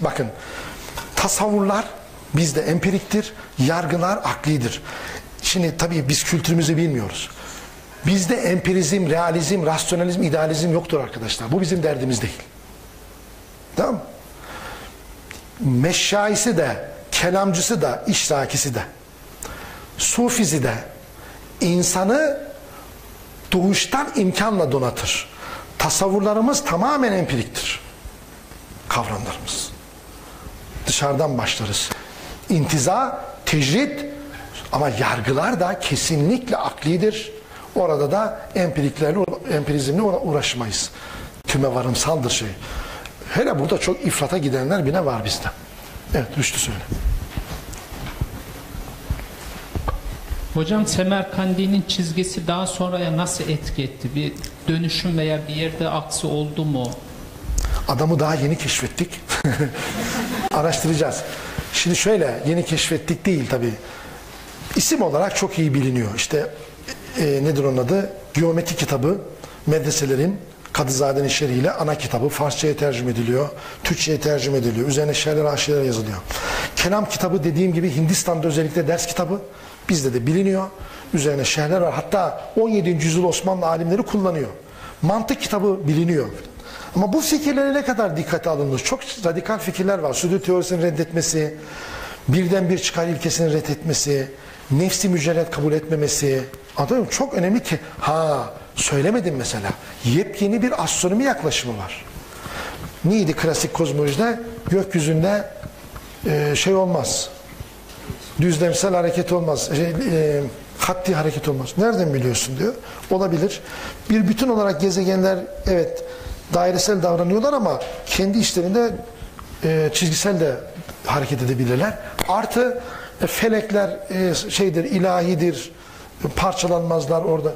bakın tasavvurlar bizde empiriktir, yargılar aklidir. Şimdi tabii biz kültürümüzü bilmiyoruz. Bizde empirizm, realizm, rasyonalizm, idealizm yoktur arkadaşlar. Bu bizim derdimiz değil. Tamam mı? Meşşaisi de, kelamcısı da, işrakisi de, sufizi de insanı doğuştan imkanla donatır. Tasavvurlarımız tamamen empiriktir kavramlarımız. Dışarıdan başlarız. İntiza, tecrit ama yargılar da kesinlikle aklidir. Orada da empiriklerle, empirizmle uğra- uğraşmayız. Tüme varımsaldır şey. Hele burada çok ifrata gidenler bile var bizde. Evet Rüştü söyle. Hocam Semerkandi'nin çizgisi daha sonraya nasıl etki etti? Bir dönüşüm veya bir yerde aksi oldu mu? Adamı daha yeni keşfettik. Araştıracağız. Şimdi şöyle yeni keşfettik değil tabi. İsim olarak çok iyi biliniyor. İşte e, nedir onun adı? Geometri kitabı medreselerin Kadızade'nin şerhiyle ana kitabı Farsça'ya tercüme ediliyor. Türkçe'ye tercüme ediliyor. Üzerine şerhler aşireler yazılıyor. Kelam kitabı dediğim gibi Hindistan'da özellikle ders kitabı. Bizde de biliniyor. Üzerine şerhler var. Hatta 17. yüzyıl Osmanlı alimleri kullanıyor. Mantık kitabı biliniyor. Ama bu fikirlere ne kadar dikkate alınmış? Çok radikal fikirler var. Südü teorisini reddetmesi, birden bir çıkar ilkesini reddetmesi, nefsi mücerret kabul etmemesi. Anladın mı? Çok önemli ki, ha söylemedim mesela. Yepyeni bir astronomi yaklaşımı var. Neydi klasik kozmolojide? Gökyüzünde e, şey olmaz. Düzlemsel hareket olmaz. Şey, e, hatti hareket olmaz. Nereden biliyorsun diyor. Olabilir. Bir bütün olarak gezegenler evet dairesel davranıyorlar ama kendi işlerinde e, çizgisel de hareket edebilirler. Artı e, felekler e, şeydir, ilahidir, e, parçalanmazlar orada.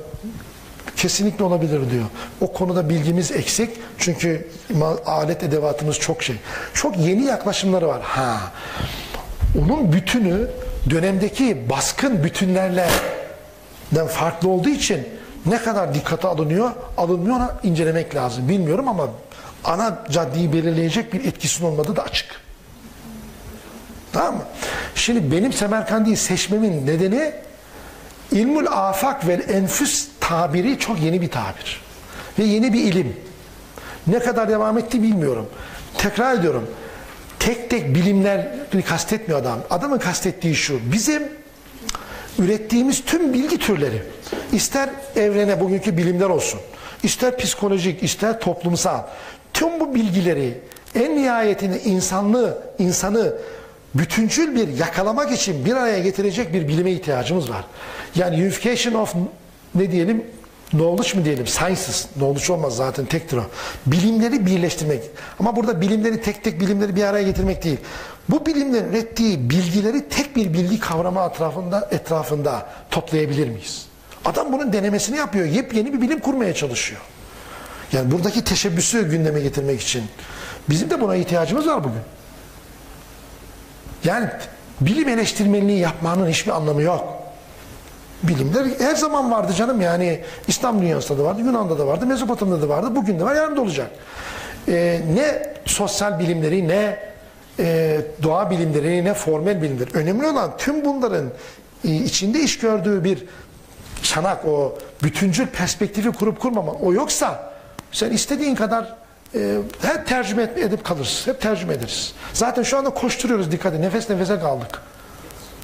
Kesinlikle olabilir diyor. O konuda bilgimiz eksik. Çünkü alet edevatımız çok şey. Çok yeni yaklaşımları var. Ha. Onun bütünü dönemdeki baskın bütünlerle den farklı olduğu için ne kadar dikkate alınıyor, alınmıyor ona incelemek lazım. Bilmiyorum ama ana caddeyi belirleyecek bir etkisinin olmadığı da açık. Tamam mı? Şimdi benim Semerkand'iyi seçmemin nedeni ilmul afak ve enfüs tabiri çok yeni bir tabir. Ve yeni bir ilim. Ne kadar devam etti bilmiyorum. Tekrar ediyorum. Tek tek bilimleri kastetmiyor adam. Adamın kastettiği şu. Bizim ürettiğimiz tüm bilgi türleri ister evrene bugünkü bilimler olsun, ister psikolojik, ister toplumsal tüm bu bilgileri en nihayetinde insanlığı, insanı bütüncül bir yakalamak için bir araya getirecek bir bilime ihtiyacımız var. Yani unification of ne diyelim knowledge mi diyelim, sciences, knowledge olmaz zaten tektir o. Bilimleri birleştirmek. Ama burada bilimleri tek tek bilimleri bir araya getirmek değil. Bu bilimlerin ürettiği bilgileri tek bir bilgi kavramı etrafında, etrafında toplayabilir miyiz? Adam bunun denemesini yapıyor. Yepyeni bir bilim kurmaya çalışıyor. Yani buradaki teşebbüsü gündeme getirmek için. Bizim de buna ihtiyacımız var bugün. Yani bilim eleştirmenliği yapmanın hiçbir anlamı yok. Bilimler her zaman vardı canım yani İslam dünyasında da vardı, Yunan'da da vardı, Mezopotamya'da da vardı, bugün de var, yarın da olacak. Ee, ne sosyal bilimleri ne e, doğa bilimleri ne formel bilimler. Önemli olan tüm bunların e, içinde iş gördüğü bir çanak o bütüncül perspektifi kurup kurmama o yoksa sen istediğin kadar e, hep tercüme edip kalırız. Hep tercüme ederiz. Zaten şu anda koşturuyoruz dikkat edin. Nefes nefese kaldık.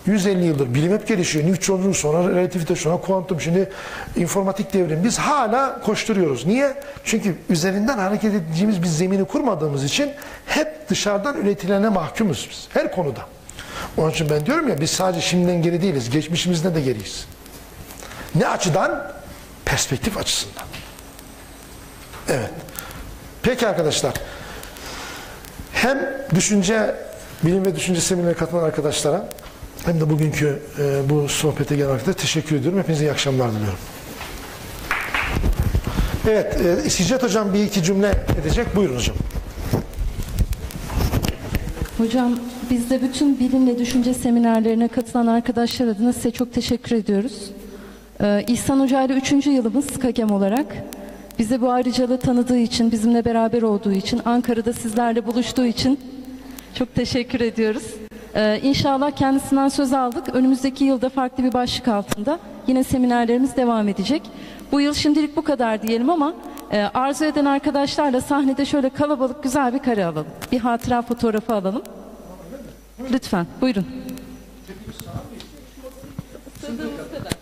150 yıldır bilim hep gelişiyor. Newton'un sonra relativite sonra kuantum şimdi informatik devrim. Biz hala koşturuyoruz. Niye? Çünkü üzerinden hareket edeceğimiz bir zemini kurmadığımız için hep dışarıdan üretilene mahkumuz biz. Her konuda. Onun için ben diyorum ya biz sadece şimdiden geri değiliz. Geçmişimizde de geriyiz. Ne açıdan? Perspektif açısından. Evet. Peki arkadaşlar. Hem düşünce, bilim ve düşünce seminerine katılan arkadaşlara hem de bugünkü e, bu sohbete gelen arkadaşlara teşekkür ediyorum. Hepinize iyi akşamlar diliyorum. Evet, e, Sicret Hocam bir iki cümle edecek. Buyurun hocam. Hocam biz de bütün bilim ve düşünce seminerlerine katılan arkadaşlar adına size çok teşekkür ediyoruz. Ee, İhsan Hoca ile 3. yılımız KAGEM olarak. Bize bu ayrıcalığı tanıdığı için, bizimle beraber olduğu için, Ankara'da sizlerle buluştuğu için çok teşekkür ediyoruz. Ee, inşallah kendisinden söz aldık. Önümüzdeki yılda farklı bir başlık altında yine seminerlerimiz devam edecek. Bu yıl şimdilik bu kadar diyelim ama e, arzu eden arkadaşlarla sahnede şöyle kalabalık güzel bir kare alalım. Bir hatıra fotoğrafı alalım. Lütfen buyurun. Evet